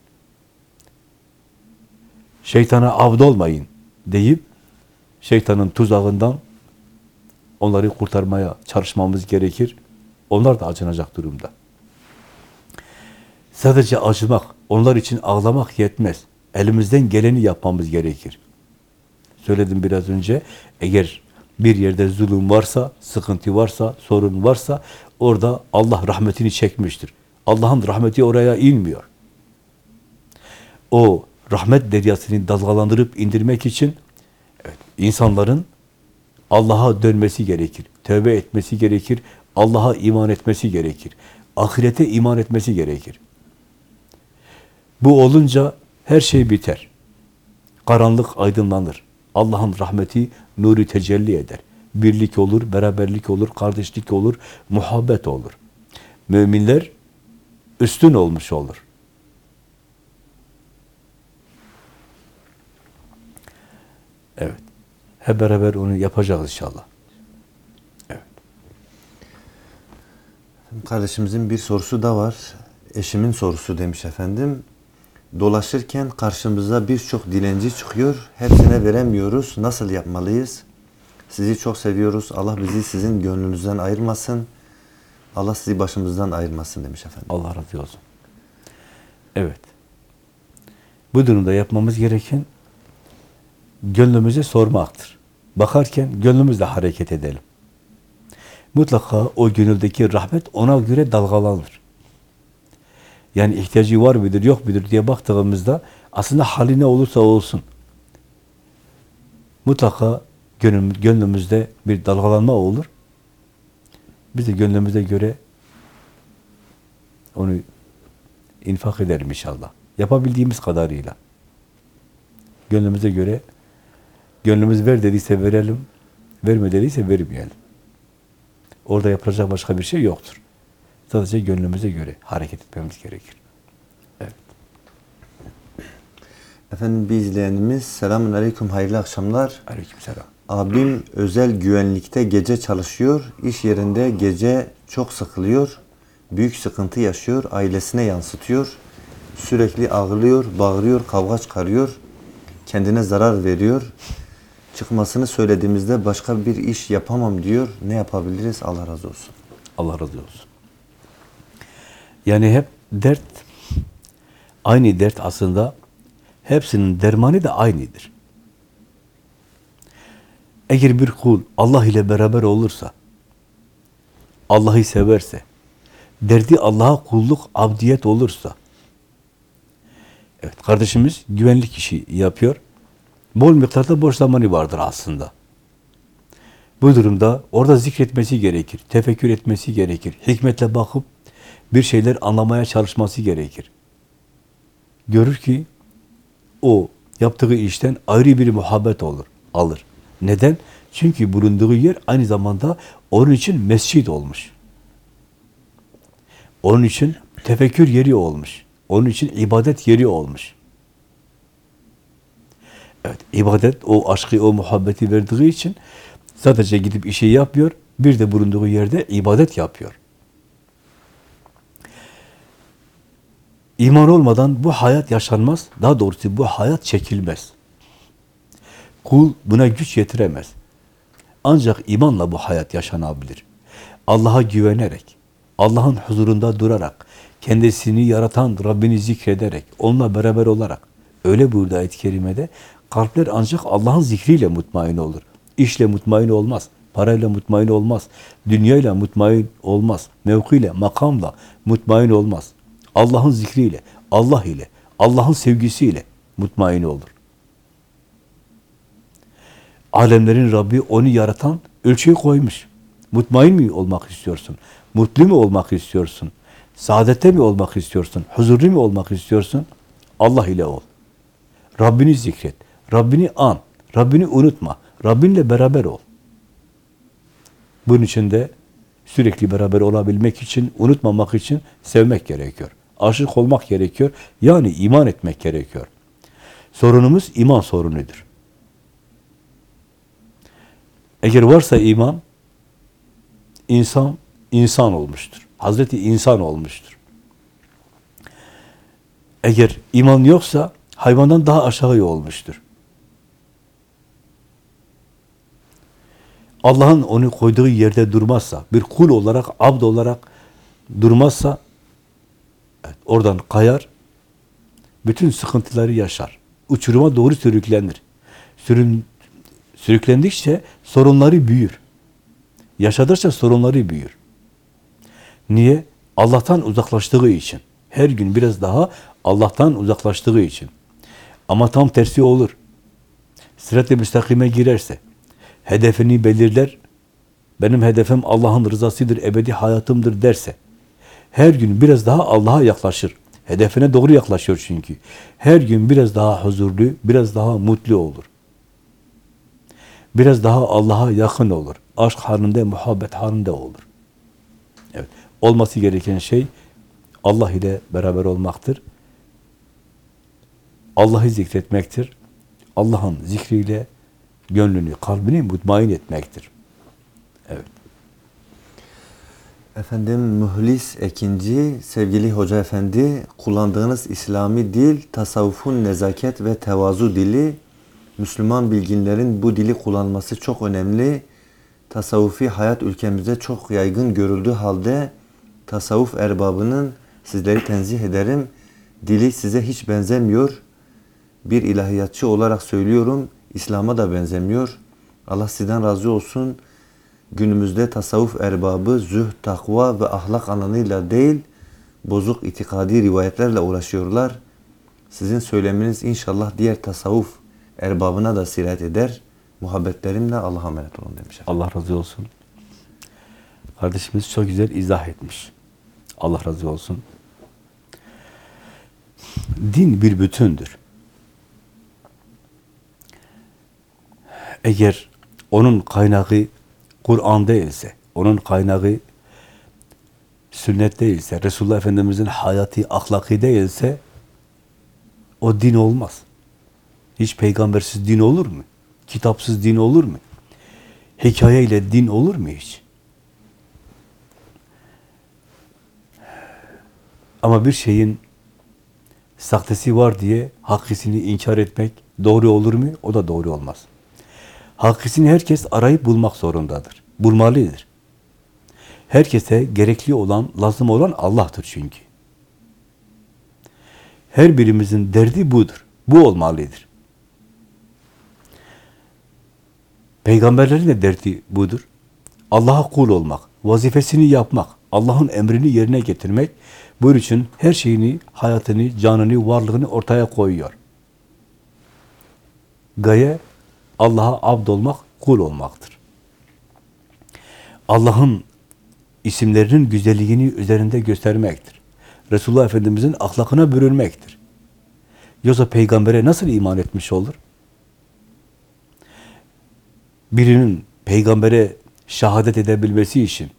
Şeytana avd olmayın deyip şeytanın tuzağından onları kurtarmaya çalışmamız gerekir. Onlar da acınacak durumda. Sadece acımak, onlar için ağlamak yetmez. Elimizden geleni yapmamız gerekir. Söyledim biraz önce, eğer bir yerde zulüm varsa, sıkıntı varsa, sorun varsa, orada Allah rahmetini çekmiştir. Allah'ın rahmeti oraya inmiyor. O rahmet deryasını dalgalandırıp indirmek için evet, insanların Allah'a dönmesi gerekir. Tövbe etmesi gerekir. Allah'a iman etmesi gerekir. Ahirete iman etmesi gerekir. Bu olunca her şey biter. Karanlık aydınlanır. Allah'ın rahmeti nuru tecelli eder. Birlik olur, beraberlik olur, kardeşlik olur, muhabbet olur. Müminler üstün olmuş olur. Evet. Hep beraber onu yapacağız inşallah. Evet. Kardeşimizin bir sorusu da var. Eşimin sorusu demiş efendim. Dolaşırken karşımıza birçok dilenci çıkıyor. Hepsine veremiyoruz. Nasıl yapmalıyız? Sizi çok seviyoruz. Allah bizi sizin gönlünüzden ayırmasın. Allah sizi başımızdan ayırmasın demiş efendim. Allah razı olsun. Evet. Bu durumda yapmamız gereken gönlümüze sormaktır. Bakarken gönlümüzle hareket edelim. Mutlaka o gönüldeki rahmet ona göre dalgalanır. Yani ihtiyacı var mıdır, yok mudur diye baktığımızda aslında hali ne olursa olsun mutlaka gönlüm, gönlümüzde bir dalgalanma olur. Biz de gönlümüze göre onu infak edelim inşallah. Yapabildiğimiz kadarıyla. Gönlümüze göre gönlümüz ver dediyse verelim, verme dediyse vermeyelim. Orada yapılacak başka bir şey yoktur. Sadece gönlümüze göre hareket etmemiz gerekir. Evet. Efendim bir izleyenimiz selamun aleyküm hayırlı akşamlar. Aleykümselam. Abim özel güvenlikte gece çalışıyor. İş yerinde gece çok sıkılıyor. Büyük sıkıntı yaşıyor. Ailesine yansıtıyor. Sürekli ağlıyor, bağırıyor, kavga çıkarıyor. Kendine zarar veriyor. Çıkmasını söylediğimizde başka bir iş yapamam diyor. Ne yapabiliriz? Allah razı olsun. Allah razı olsun. Yani hep dert, aynı dert aslında hepsinin dermanı da aynıdır. Eğer bir kul Allah ile beraber olursa, Allah'ı severse, derdi Allah'a kulluk, abdiyet olursa, evet kardeşimiz güvenlik işi yapıyor, bol miktarda boş zamanı vardır aslında. Bu durumda orada zikretmesi gerekir, tefekkür etmesi gerekir, hikmetle bakıp bir şeyler anlamaya çalışması gerekir. Görür ki o yaptığı işten ayrı bir muhabbet olur, alır. Neden? Çünkü bulunduğu yer aynı zamanda onun için mescid olmuş. Onun için tefekkür yeri olmuş. Onun için ibadet yeri olmuş. Evet, ibadet o aşkı, o muhabbeti verdiği için sadece gidip işi yapıyor, bir de bulunduğu yerde ibadet yapıyor. İman olmadan bu hayat yaşanmaz. Daha doğrusu bu hayat çekilmez. Kul buna güç yetiremez. Ancak imanla bu hayat yaşanabilir. Allah'a güvenerek, Allah'ın huzurunda durarak, kendisini yaratan Rabbini zikrederek, onunla beraber olarak, öyle buyurdu ayet-i kerimede, kalpler ancak Allah'ın zikriyle mutmain olur. İşle mutmain olmaz, parayla mutmain olmaz, dünyayla mutmain olmaz, mevkiyle, makamla mutmain olmaz. Allah'ın zikriyle, Allah ile, Allah'ın sevgisiyle mutmain olur. Alemlerin Rabbi onu yaratan ölçüyü koymuş. Mutmain mi olmak istiyorsun? Mutlu mu olmak istiyorsun? Saadette mi olmak istiyorsun? Huzurlu mu olmak istiyorsun? Allah ile ol. Rabbini zikret. Rabbini an. Rabbini unutma. Rabbinle beraber ol. Bunun için de sürekli beraber olabilmek için, unutmamak için sevmek gerekiyor. Aşık olmak gerekiyor. Yani iman etmek gerekiyor. Sorunumuz iman sorunudur. Eğer varsa iman, insan, insan olmuştur. Hazreti insan olmuştur. Eğer iman yoksa, hayvandan daha aşağı olmuştur. Allah'ın onu koyduğu yerde durmazsa, bir kul olarak, abd olarak durmazsa, evet, oradan kayar, bütün sıkıntıları yaşar. Uçuruma doğru sürüklenir. Sürün, sürüklendikçe sorunları büyür. Yaşadıkça sorunları büyür. Niye? Allah'tan uzaklaştığı için. Her gün biraz daha Allah'tan uzaklaştığı için. Ama tam tersi olur. Sırat-ı müstakime girerse, hedefini belirler, benim hedefim Allah'ın rızasıdır, ebedi hayatımdır derse, her gün biraz daha Allah'a yaklaşır. Hedefine doğru yaklaşıyor çünkü. Her gün biraz daha huzurlu, biraz daha mutlu olur. Biraz daha Allah'a yakın olur. Aşk halinde, muhabbet halinde olur. Evet. Olması gereken şey Allah ile beraber olmaktır. Allah'ı zikretmektir. Allah'ın zikriyle gönlünü, kalbini mutmain etmektir. Evet. Efendim Mühlis Ekinci, sevgili hoca efendi, kullandığınız İslami dil, tasavvufun nezaket ve tevazu dili, Müslüman bilginlerin bu dili kullanması çok önemli. Tasavvufi hayat ülkemizde çok yaygın görüldüğü halde tasavvuf erbabının sizleri tenzih ederim. Dili size hiç benzemiyor. Bir ilahiyatçı olarak söylüyorum. İslam'a da benzemiyor. Allah sizden razı olsun. Günümüzde tasavvuf erbabı zühd, takva ve ahlak alanıyla değil, bozuk itikadi rivayetlerle uğraşıyorlar. Sizin söyleminiz inşallah diğer tasavvuf erbabına da sirayet eder. Muhabbetlerimle Allah'a emanet olun demiş. efendim. Allah razı olsun. Kardeşimiz çok güzel izah etmiş. Allah razı olsun. Din bir bütündür. Eğer onun kaynağı Kur'an değilse, onun kaynağı sünnet değilse, Resulullah Efendimiz'in hayatı, ahlakı değilse o din olmaz. Hiç peygambersiz din olur mu? Kitapsız din olur mu? Hikayeyle din olur mu hiç? Ama bir şeyin sahtesi var diye hakisini inkar etmek doğru olur mu? O da doğru olmaz. Hakisini herkes arayıp bulmak zorundadır. Bulmalıdır. Herkese gerekli olan, lazım olan Allah'tır çünkü. Her birimizin derdi budur. Bu olmalıdır. Peygamberlerin de derdi budur. Allah'a kul olmak, vazifesini yapmak, Allah'ın emrini yerine getirmek, bunun için her şeyini, hayatını, canını, varlığını ortaya koyuyor. Gaye, Allah'a abd olmak, kul olmaktır. Allah'ın isimlerinin güzelliğini üzerinde göstermektir. Resulullah Efendimiz'in ahlakına bürünmektir. Yoksa peygambere nasıl iman etmiş olur? Birinin peygambere şehadet edebilmesi için,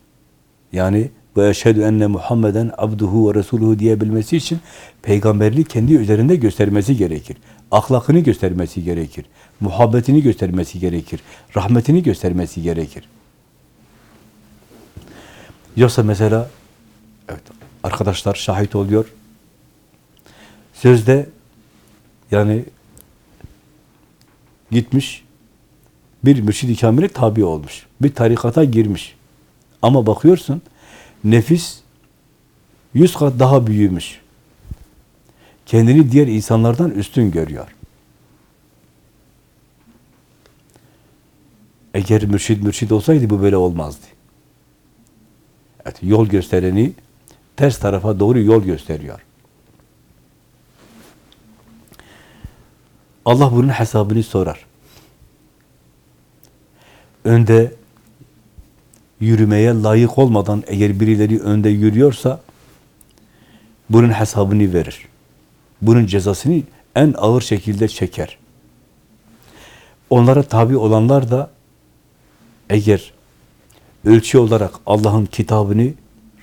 yani ve eşhedü enne Muhammeden abduhu ve resuluhu diyebilmesi için peygamberliği kendi üzerinde göstermesi gerekir. Ahlakını göstermesi gerekir. Muhabbetini göstermesi gerekir. Rahmetini göstermesi gerekir. Yoksa mesela evet arkadaşlar şahit oluyor. Sözde yani gitmiş bir mürşid-i kamile tabi olmuş. Bir tarikata girmiş. Ama bakıyorsun nefis yüz kat daha büyümüş. Kendini diğer insanlardan üstün görüyor. Eğer mürşid mürşid olsaydı bu böyle olmazdı. Evet, yol göstereni ters tarafa doğru yol gösteriyor. Allah bunun hesabını sorar. Önde yürümeye layık olmadan eğer birileri önde yürüyorsa bunun hesabını verir. Bunun cezasını en ağır şekilde çeker. Onlara tabi olanlar da eğer ölçü olarak Allah'ın kitabını,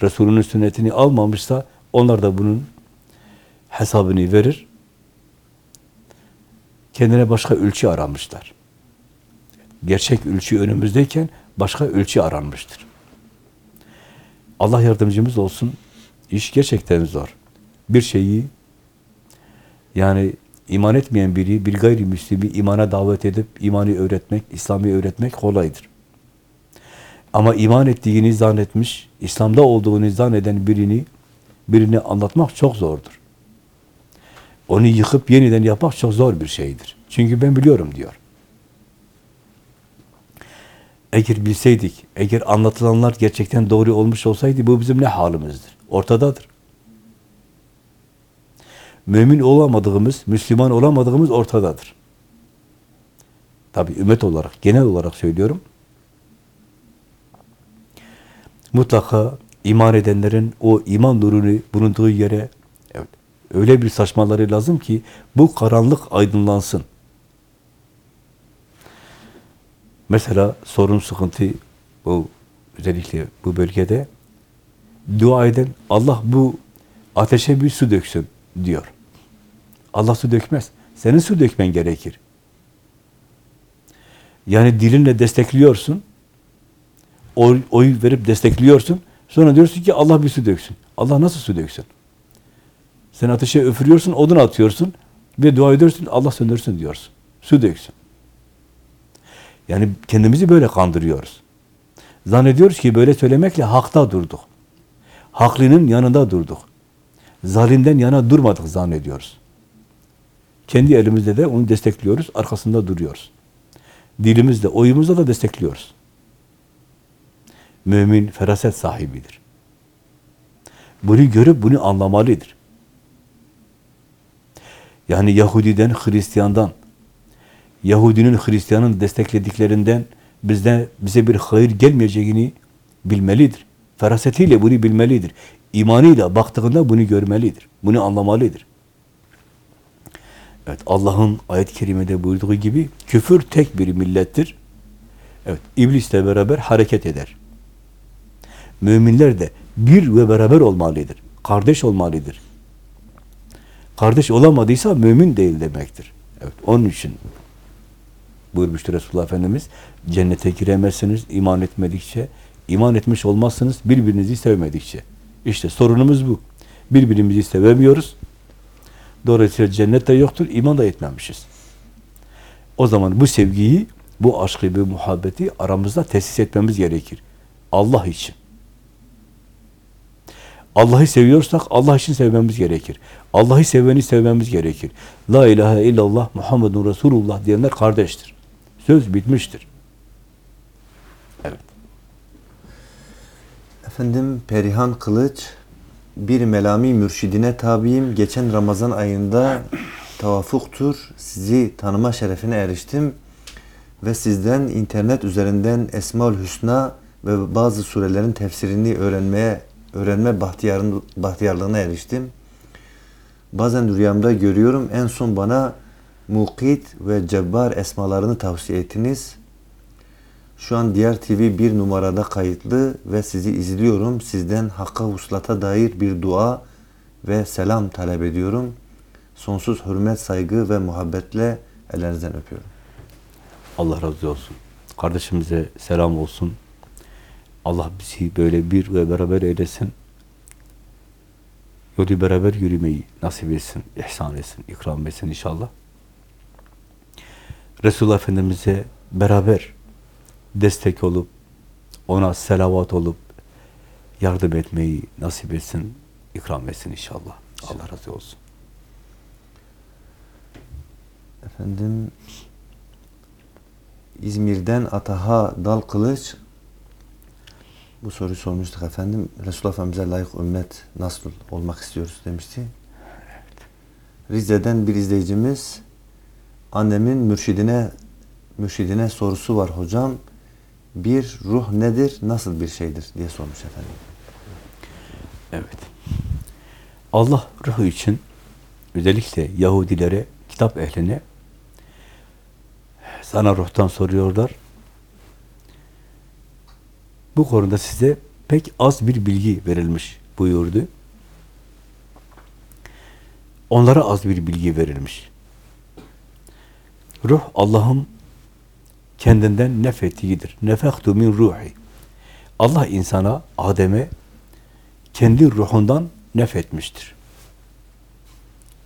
Resulünün sünnetini almamışsa onlar da bunun hesabını verir. Kendine başka ölçü aramışlar. Gerçek ölçü önümüzdeyken başka ölçü aranmıştır. Allah yardımcımız olsun. İş gerçekten zor. Bir şeyi yani iman etmeyen biri, bir gayrimüslimi imana davet edip imanı öğretmek, İslam'ı öğretmek kolaydır. Ama iman ettiğini zannetmiş, İslam'da olduğunu zanneden birini birini anlatmak çok zordur. Onu yıkıp yeniden yapmak çok zor bir şeydir. Çünkü ben biliyorum diyor. Eğer bilseydik, eğer anlatılanlar gerçekten doğru olmuş olsaydı bu bizim ne halimizdir? Ortadadır. Mümin olamadığımız, Müslüman olamadığımız ortadadır. Tabi ümmet olarak, genel olarak söylüyorum. Mutlaka iman edenlerin o iman nurunu bulunduğu yere evet, öyle bir saçmaları lazım ki bu karanlık aydınlansın. Mesela sorun, sıkıntı bu özellikle bu bölgede dua eden Allah bu ateşe bir su döksün diyor. Allah su dökmez. Senin su dökmen gerekir. Yani dilinle destekliyorsun. Oy, oy verip destekliyorsun. Sonra diyorsun ki Allah bir su döksün. Allah nasıl su döksün? Sen ateşe öfürüyorsun, odun atıyorsun ve dua ediyorsun, Allah söndürsün diyorsun. Su döksün. Yani kendimizi böyle kandırıyoruz. Zannediyoruz ki böyle söylemekle hakta durduk. Haklının yanında durduk. Zalimden yana durmadık zannediyoruz. Kendi elimizde de onu destekliyoruz, arkasında duruyoruz. Dilimizde, oyumuzda da destekliyoruz. Mümin feraset sahibidir. Bunu görüp bunu anlamalıdır. Yani Yahudiden, Hristiyandan, Yahudinin, Hristiyanın desteklediklerinden bizde bize bir hayır gelmeyeceğini bilmelidir. Ferasetiyle bunu bilmelidir. İmanıyla baktığında bunu görmelidir. Bunu anlamalıdır. Evet, Allah'ın ayet-i kerimede buyurduğu gibi küfür tek bir millettir. Evet, iblisle beraber hareket eder. Müminler de bir ve beraber olmalıdır. Kardeş olmalıdır. Kardeş olamadıysa mümin değil demektir. Evet, onun için buyurmuştur Resulullah Efendimiz. Cennete giremezsiniz iman etmedikçe, iman etmiş olmazsınız birbirinizi sevmedikçe. İşte sorunumuz bu. Birbirimizi sevemiyoruz. Dolayısıyla cennet de yoktur, iman da etmemişiz. O zaman bu sevgiyi, bu aşkı, bu muhabbeti aramızda tesis etmemiz gerekir. Allah için. Allah'ı seviyorsak Allah için sevmemiz gerekir. Allah'ı seveni sevmemiz gerekir. La ilahe illallah Muhammedun Resulullah diyenler kardeştir. Söz bitmiştir. Evet. Efendim Perihan Kılıç bir melami mürşidine tabiyim. Geçen Ramazan ayında tavafuktur. Sizi tanıma şerefine eriştim. Ve sizden internet üzerinden Esmaül Hüsna ve bazı surelerin tefsirini öğrenmeye öğrenme bahtiyarın, bahtiyarlığına eriştim. Bazen rüyamda görüyorum. En son bana Mukit ve Cebbar esmalarını tavsiye ettiniz. Şu an Diğer TV bir numarada kayıtlı ve sizi izliyorum. Sizden hakka huslata dair bir dua ve selam talep ediyorum. Sonsuz hürmet, saygı ve muhabbetle ellerinizden öpüyorum. Allah razı olsun. Kardeşimize selam olsun. Allah bizi böyle bir ve beraber eylesin. Yolu beraber yürümeyi nasip etsin, ihsan etsin, ikram etsin inşallah. Resulullah Efendimiz'e beraber destek olup, ona selavat olup, yardım etmeyi nasip etsin, ikram etsin inşallah. Allah razı olsun. Efendim İzmir'den Ataha Dal Kılıç bu soruyu sormuştuk efendim. Resulullah Efendimiz'e layık ümmet nasıl olmak istiyoruz demişti. Rize'den bir izleyicimiz annemin mürşidine mürşidine sorusu var hocam. Bir ruh nedir, nasıl bir şeydir diye sormuş efendim. Evet. Allah ruhu için özellikle Yahudilere, kitap ehline sana ruhtan soruyorlar. Bu konuda size pek az bir bilgi verilmiş buyurdu. Onlara az bir bilgi verilmiş. Ruh Allah'ın kendinden nefettiğidir. Nefektu min ruhi. Allah insana, Adem'e kendi ruhundan nefetmiştir.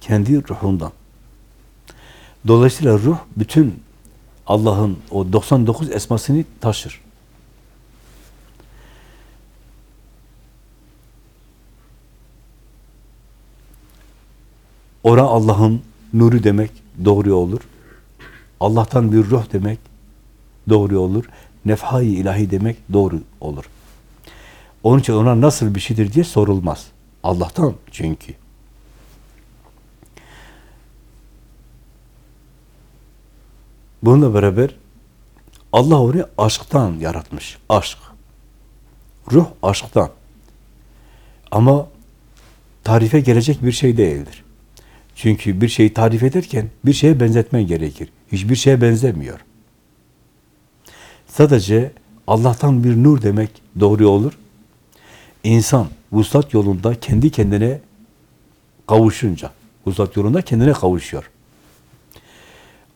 Kendi ruhundan. Dolayısıyla ruh bütün Allah'ın o 99 esmasını taşır. Ora Allah'ın nuru demek doğru olur. Allah'tan bir ruh demek doğru olur. Nefhai ilahi demek doğru olur. Onun için ona nasıl bir şeydir diye sorulmaz. Allah'tan çünkü. Bununla beraber Allah onu aşktan yaratmış. Aşk. Ruh aşktan. Ama tarife gelecek bir şey değildir. Çünkü bir şeyi tarif ederken bir şeye benzetmen gerekir. Hiçbir şeye benzemiyor. Sadece Allah'tan bir nur demek doğru olur. İnsan vuslat yolunda kendi kendine kavuşunca, vuslat yolunda kendine kavuşuyor.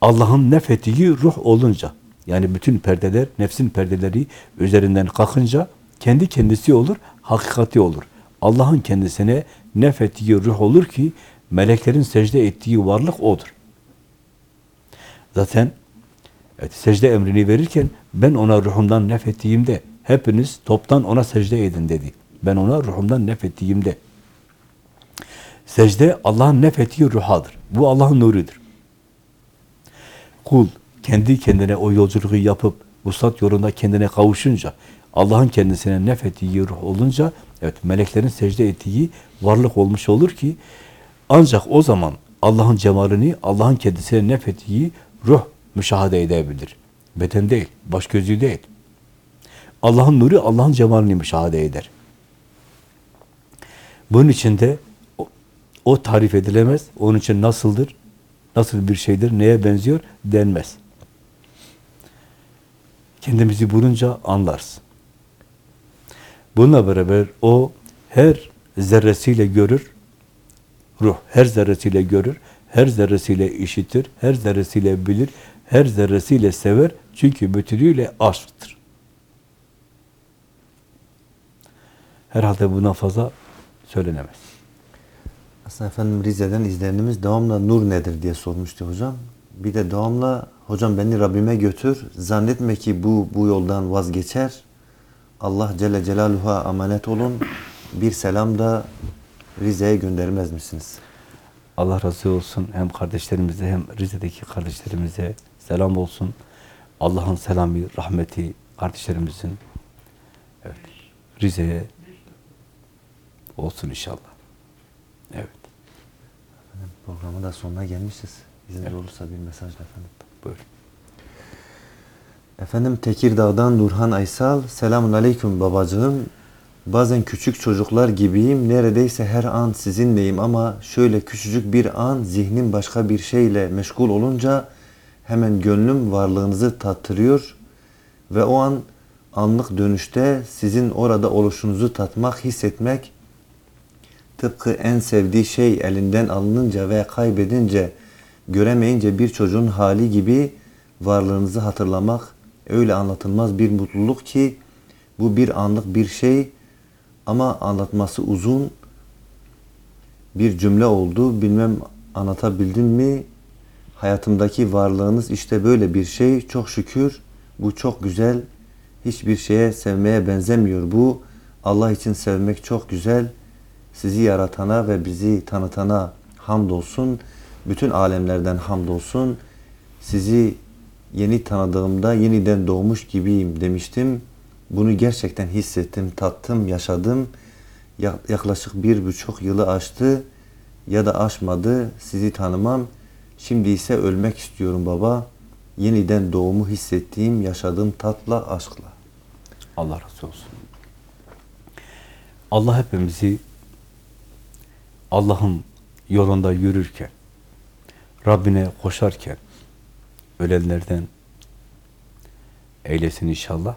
Allah'ın nefettiği ruh olunca, yani bütün perdeler, nefsin perdeleri üzerinden kalkınca kendi kendisi olur, hakikati olur. Allah'ın kendisine nefettiği ruh olur ki meleklerin secde ettiği varlık odur. Zaten evet, secde emrini verirken ben ona ruhumdan nefettiğimde hepiniz toptan ona secde edin dedi. Ben ona ruhumdan nefettiğimde. Secde Allah'ın nefettiği ruhadır. Bu Allah'ın nurudur. Kul kendi kendine o yolculuğu yapıp vuslat yolunda kendine kavuşunca Allah'ın kendisine nefettiği ruh olunca evet meleklerin secde ettiği varlık olmuş olur ki ancak o zaman Allah'ın cemalini, Allah'ın kendisine nefettiği ruh müşahede edebilir. Beden değil, baş gözü değil. Allah'ın nuru, Allah'ın cemalini müşahede eder. Bunun içinde o, o tarif edilemez. Onun için nasıldır? Nasıl bir şeydir? Neye benziyor? Denmez. Kendimizi bulunca anlarsın. Bununla beraber o her zerresiyle görür, ruh her zerresiyle görür, her zerresiyle işitir, her zerresiyle bilir, her zerresiyle sever. Çünkü bütünüyle aşktır. Herhalde bundan fazla söylenemez. Aslında efendim Rize'den izleyenimiz devamla nur nedir diye sormuştu hocam. Bir de devamla hocam beni Rabbime götür. Zannetme ki bu bu yoldan vazgeçer. Allah Celle Celaluhu'ya emanet olun. Bir selam da Rize'ye göndermez misiniz? Allah razı olsun hem kardeşlerimize hem Rize'deki kardeşlerimize selam olsun. Allah'ın selamı, rahmeti kardeşlerimizin evet, Rize'ye olsun inşallah. Evet. Efendim, programın da sonuna gelmişiz. İzniniz olursa bir mesaj efendim. Buyurun. Efendim Tekirdağ'dan Nurhan Aysal. Selamun Aleyküm babacığım. Bazen küçük çocuklar gibiyim. Neredeyse her an sizinleyim ama şöyle küçücük bir an zihnim başka bir şeyle meşgul olunca hemen gönlüm varlığınızı tattırıyor. ve o an anlık dönüşte sizin orada oluşunuzu tatmak, hissetmek tıpkı en sevdiği şey elinden alınınca ve kaybedince göremeyince bir çocuğun hali gibi varlığınızı hatırlamak öyle anlatılmaz bir mutluluk ki bu bir anlık bir şey ama anlatması uzun bir cümle oldu. Bilmem anlatabildim mi? Hayatımdaki varlığınız işte böyle bir şey. Çok şükür bu çok güzel. Hiçbir şeye sevmeye benzemiyor bu. Allah için sevmek çok güzel. Sizi yaratana ve bizi tanıtana hamdolsun. Bütün alemlerden hamdolsun. Sizi yeni tanıdığımda yeniden doğmuş gibiyim demiştim. Bunu gerçekten hissettim, tattım, yaşadım. Ya- Yaklaşık bir buçuk yılı aştı ya da aşmadı. Sizi tanımam. Şimdi ise ölmek istiyorum baba. Yeniden doğumu hissettiğim, yaşadığım tatla, aşkla. Allah razı olsun. Allah hepimizi Allah'ın yolunda yürürken, Rabbine koşarken ölenlerden eylesin inşallah.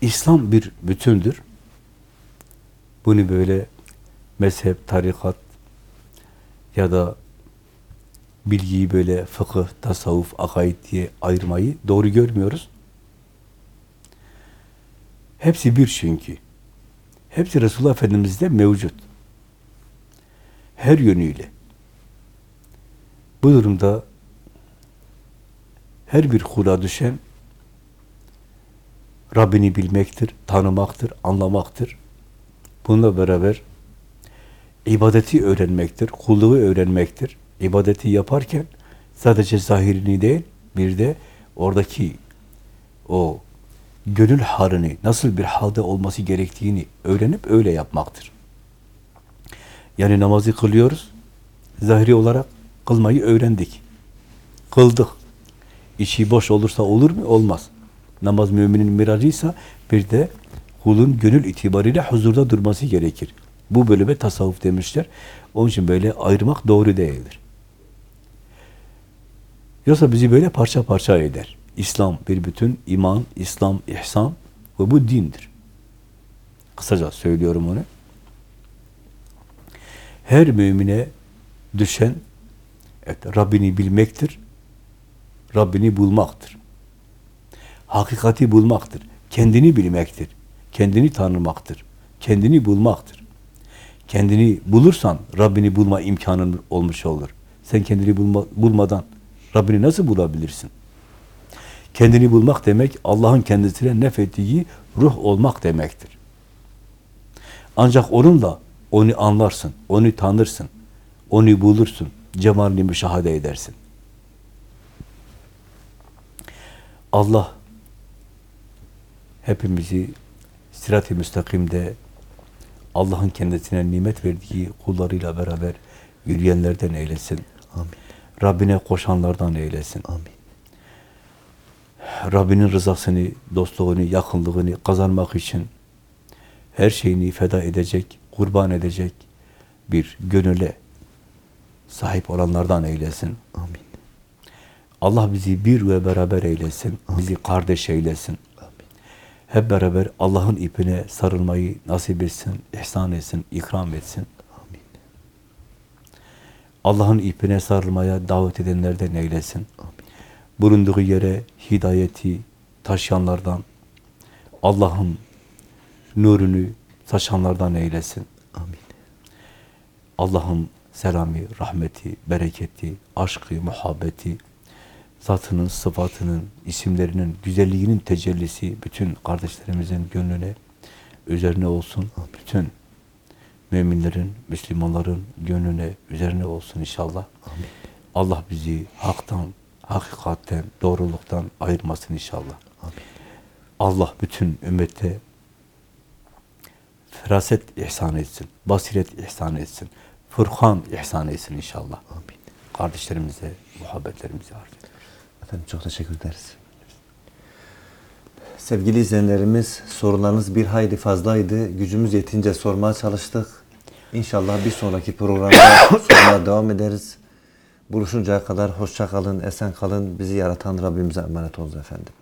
İslam bir bütündür. Bunu böyle mezhep, tarikat ya da bilgiyi böyle fıkıh, tasavvuf, akaid diye ayırmayı doğru görmüyoruz. Hepsi bir çünkü. Hepsi Resulullah Efendimiz'de mevcut. Her yönüyle. Bu durumda her bir kula düşen Rabbini bilmektir, tanımaktır, anlamaktır. Bununla beraber ibadeti öğrenmektir, kulluğu öğrenmektir. İbadeti yaparken sadece zahirini değil, bir de oradaki o gönül halini, nasıl bir halde olması gerektiğini öğrenip öyle yapmaktır. Yani namazı kılıyoruz, zahiri olarak kılmayı öğrendik. Kıldık. İçi boş olursa olur mu? Olmaz. Namaz müminin miracıysa bir de kulun gönül itibariyle huzurda durması gerekir. Bu bölüme tasavvuf demişler. Onun için böyle ayırmak doğru değildir. Yoksa bizi böyle parça parça eder. İslam bir bütün, iman, İslam, ihsan ve bu dindir. Kısaca söylüyorum onu. Her mümine düşen evet, Rabbini bilmektir, Rabbini bulmaktır. Hakikati bulmaktır, kendini bilmektir, kendini tanımaktır, kendini bulmaktır. Kendini bulursan Rabbini bulma imkanın olmuş olur. Sen kendini bulma, bulmadan Rabbini nasıl bulabilirsin? Kendini bulmak demek Allah'ın kendisine nefettiği ruh olmak demektir. Ancak onunla onu anlarsın, onu tanırsın, onu bulursun, cemalini müşahede edersin. Allah hepimizi sirat-i müstakimde Allah'ın kendisine nimet verdiği kullarıyla beraber yürüyenlerden eylesin. Amin. Rabbine koşanlardan eylesin. Amin. Rabbinin rızasını, dostluğunu, yakınlığını kazanmak için her şeyini feda edecek, kurban edecek bir gönüle sahip olanlardan eylesin. Amin. Allah bizi bir ve beraber eylesin, bizi kardeş eylesin. Hep beraber Allah'ın ipine sarılmayı nasip etsin, ihsan etsin, ikram etsin. Amin. Allah'ın ipine sarılmaya davet edenlerden eylesin. Amin. Bulunduğu yere hidayeti taşıyanlardan, Allah'ın nurunu saçanlardan eylesin. Amin. Allah'ın selamı, rahmeti, bereketi, aşkı, muhabbeti, zatının, sıfatının, isimlerinin, güzelliğinin tecellisi bütün kardeşlerimizin gönlüne, üzerine olsun. Bütün müminlerin, Müslümanların gönlüne, üzerine olsun inşallah. Amin. Allah bizi haktan, hakikatten, doğruluktan ayırmasın inşallah. Amin. Allah bütün ümmete feraset ihsan etsin, basiret ihsan etsin, fırkan ihsan etsin inşallah. Amin. Kardeşlerimize muhabbetlerimizi arz. Efendim çok teşekkür ederiz. Sevgili izleyenlerimiz sorularınız bir hayli fazlaydı. Gücümüz yetince sormaya çalıştık. İnşallah bir sonraki programda sormaya devam ederiz. Buluşuncaya kadar hoşça kalın, esen kalın. Bizi yaratan Rabbimize emanet olun efendim.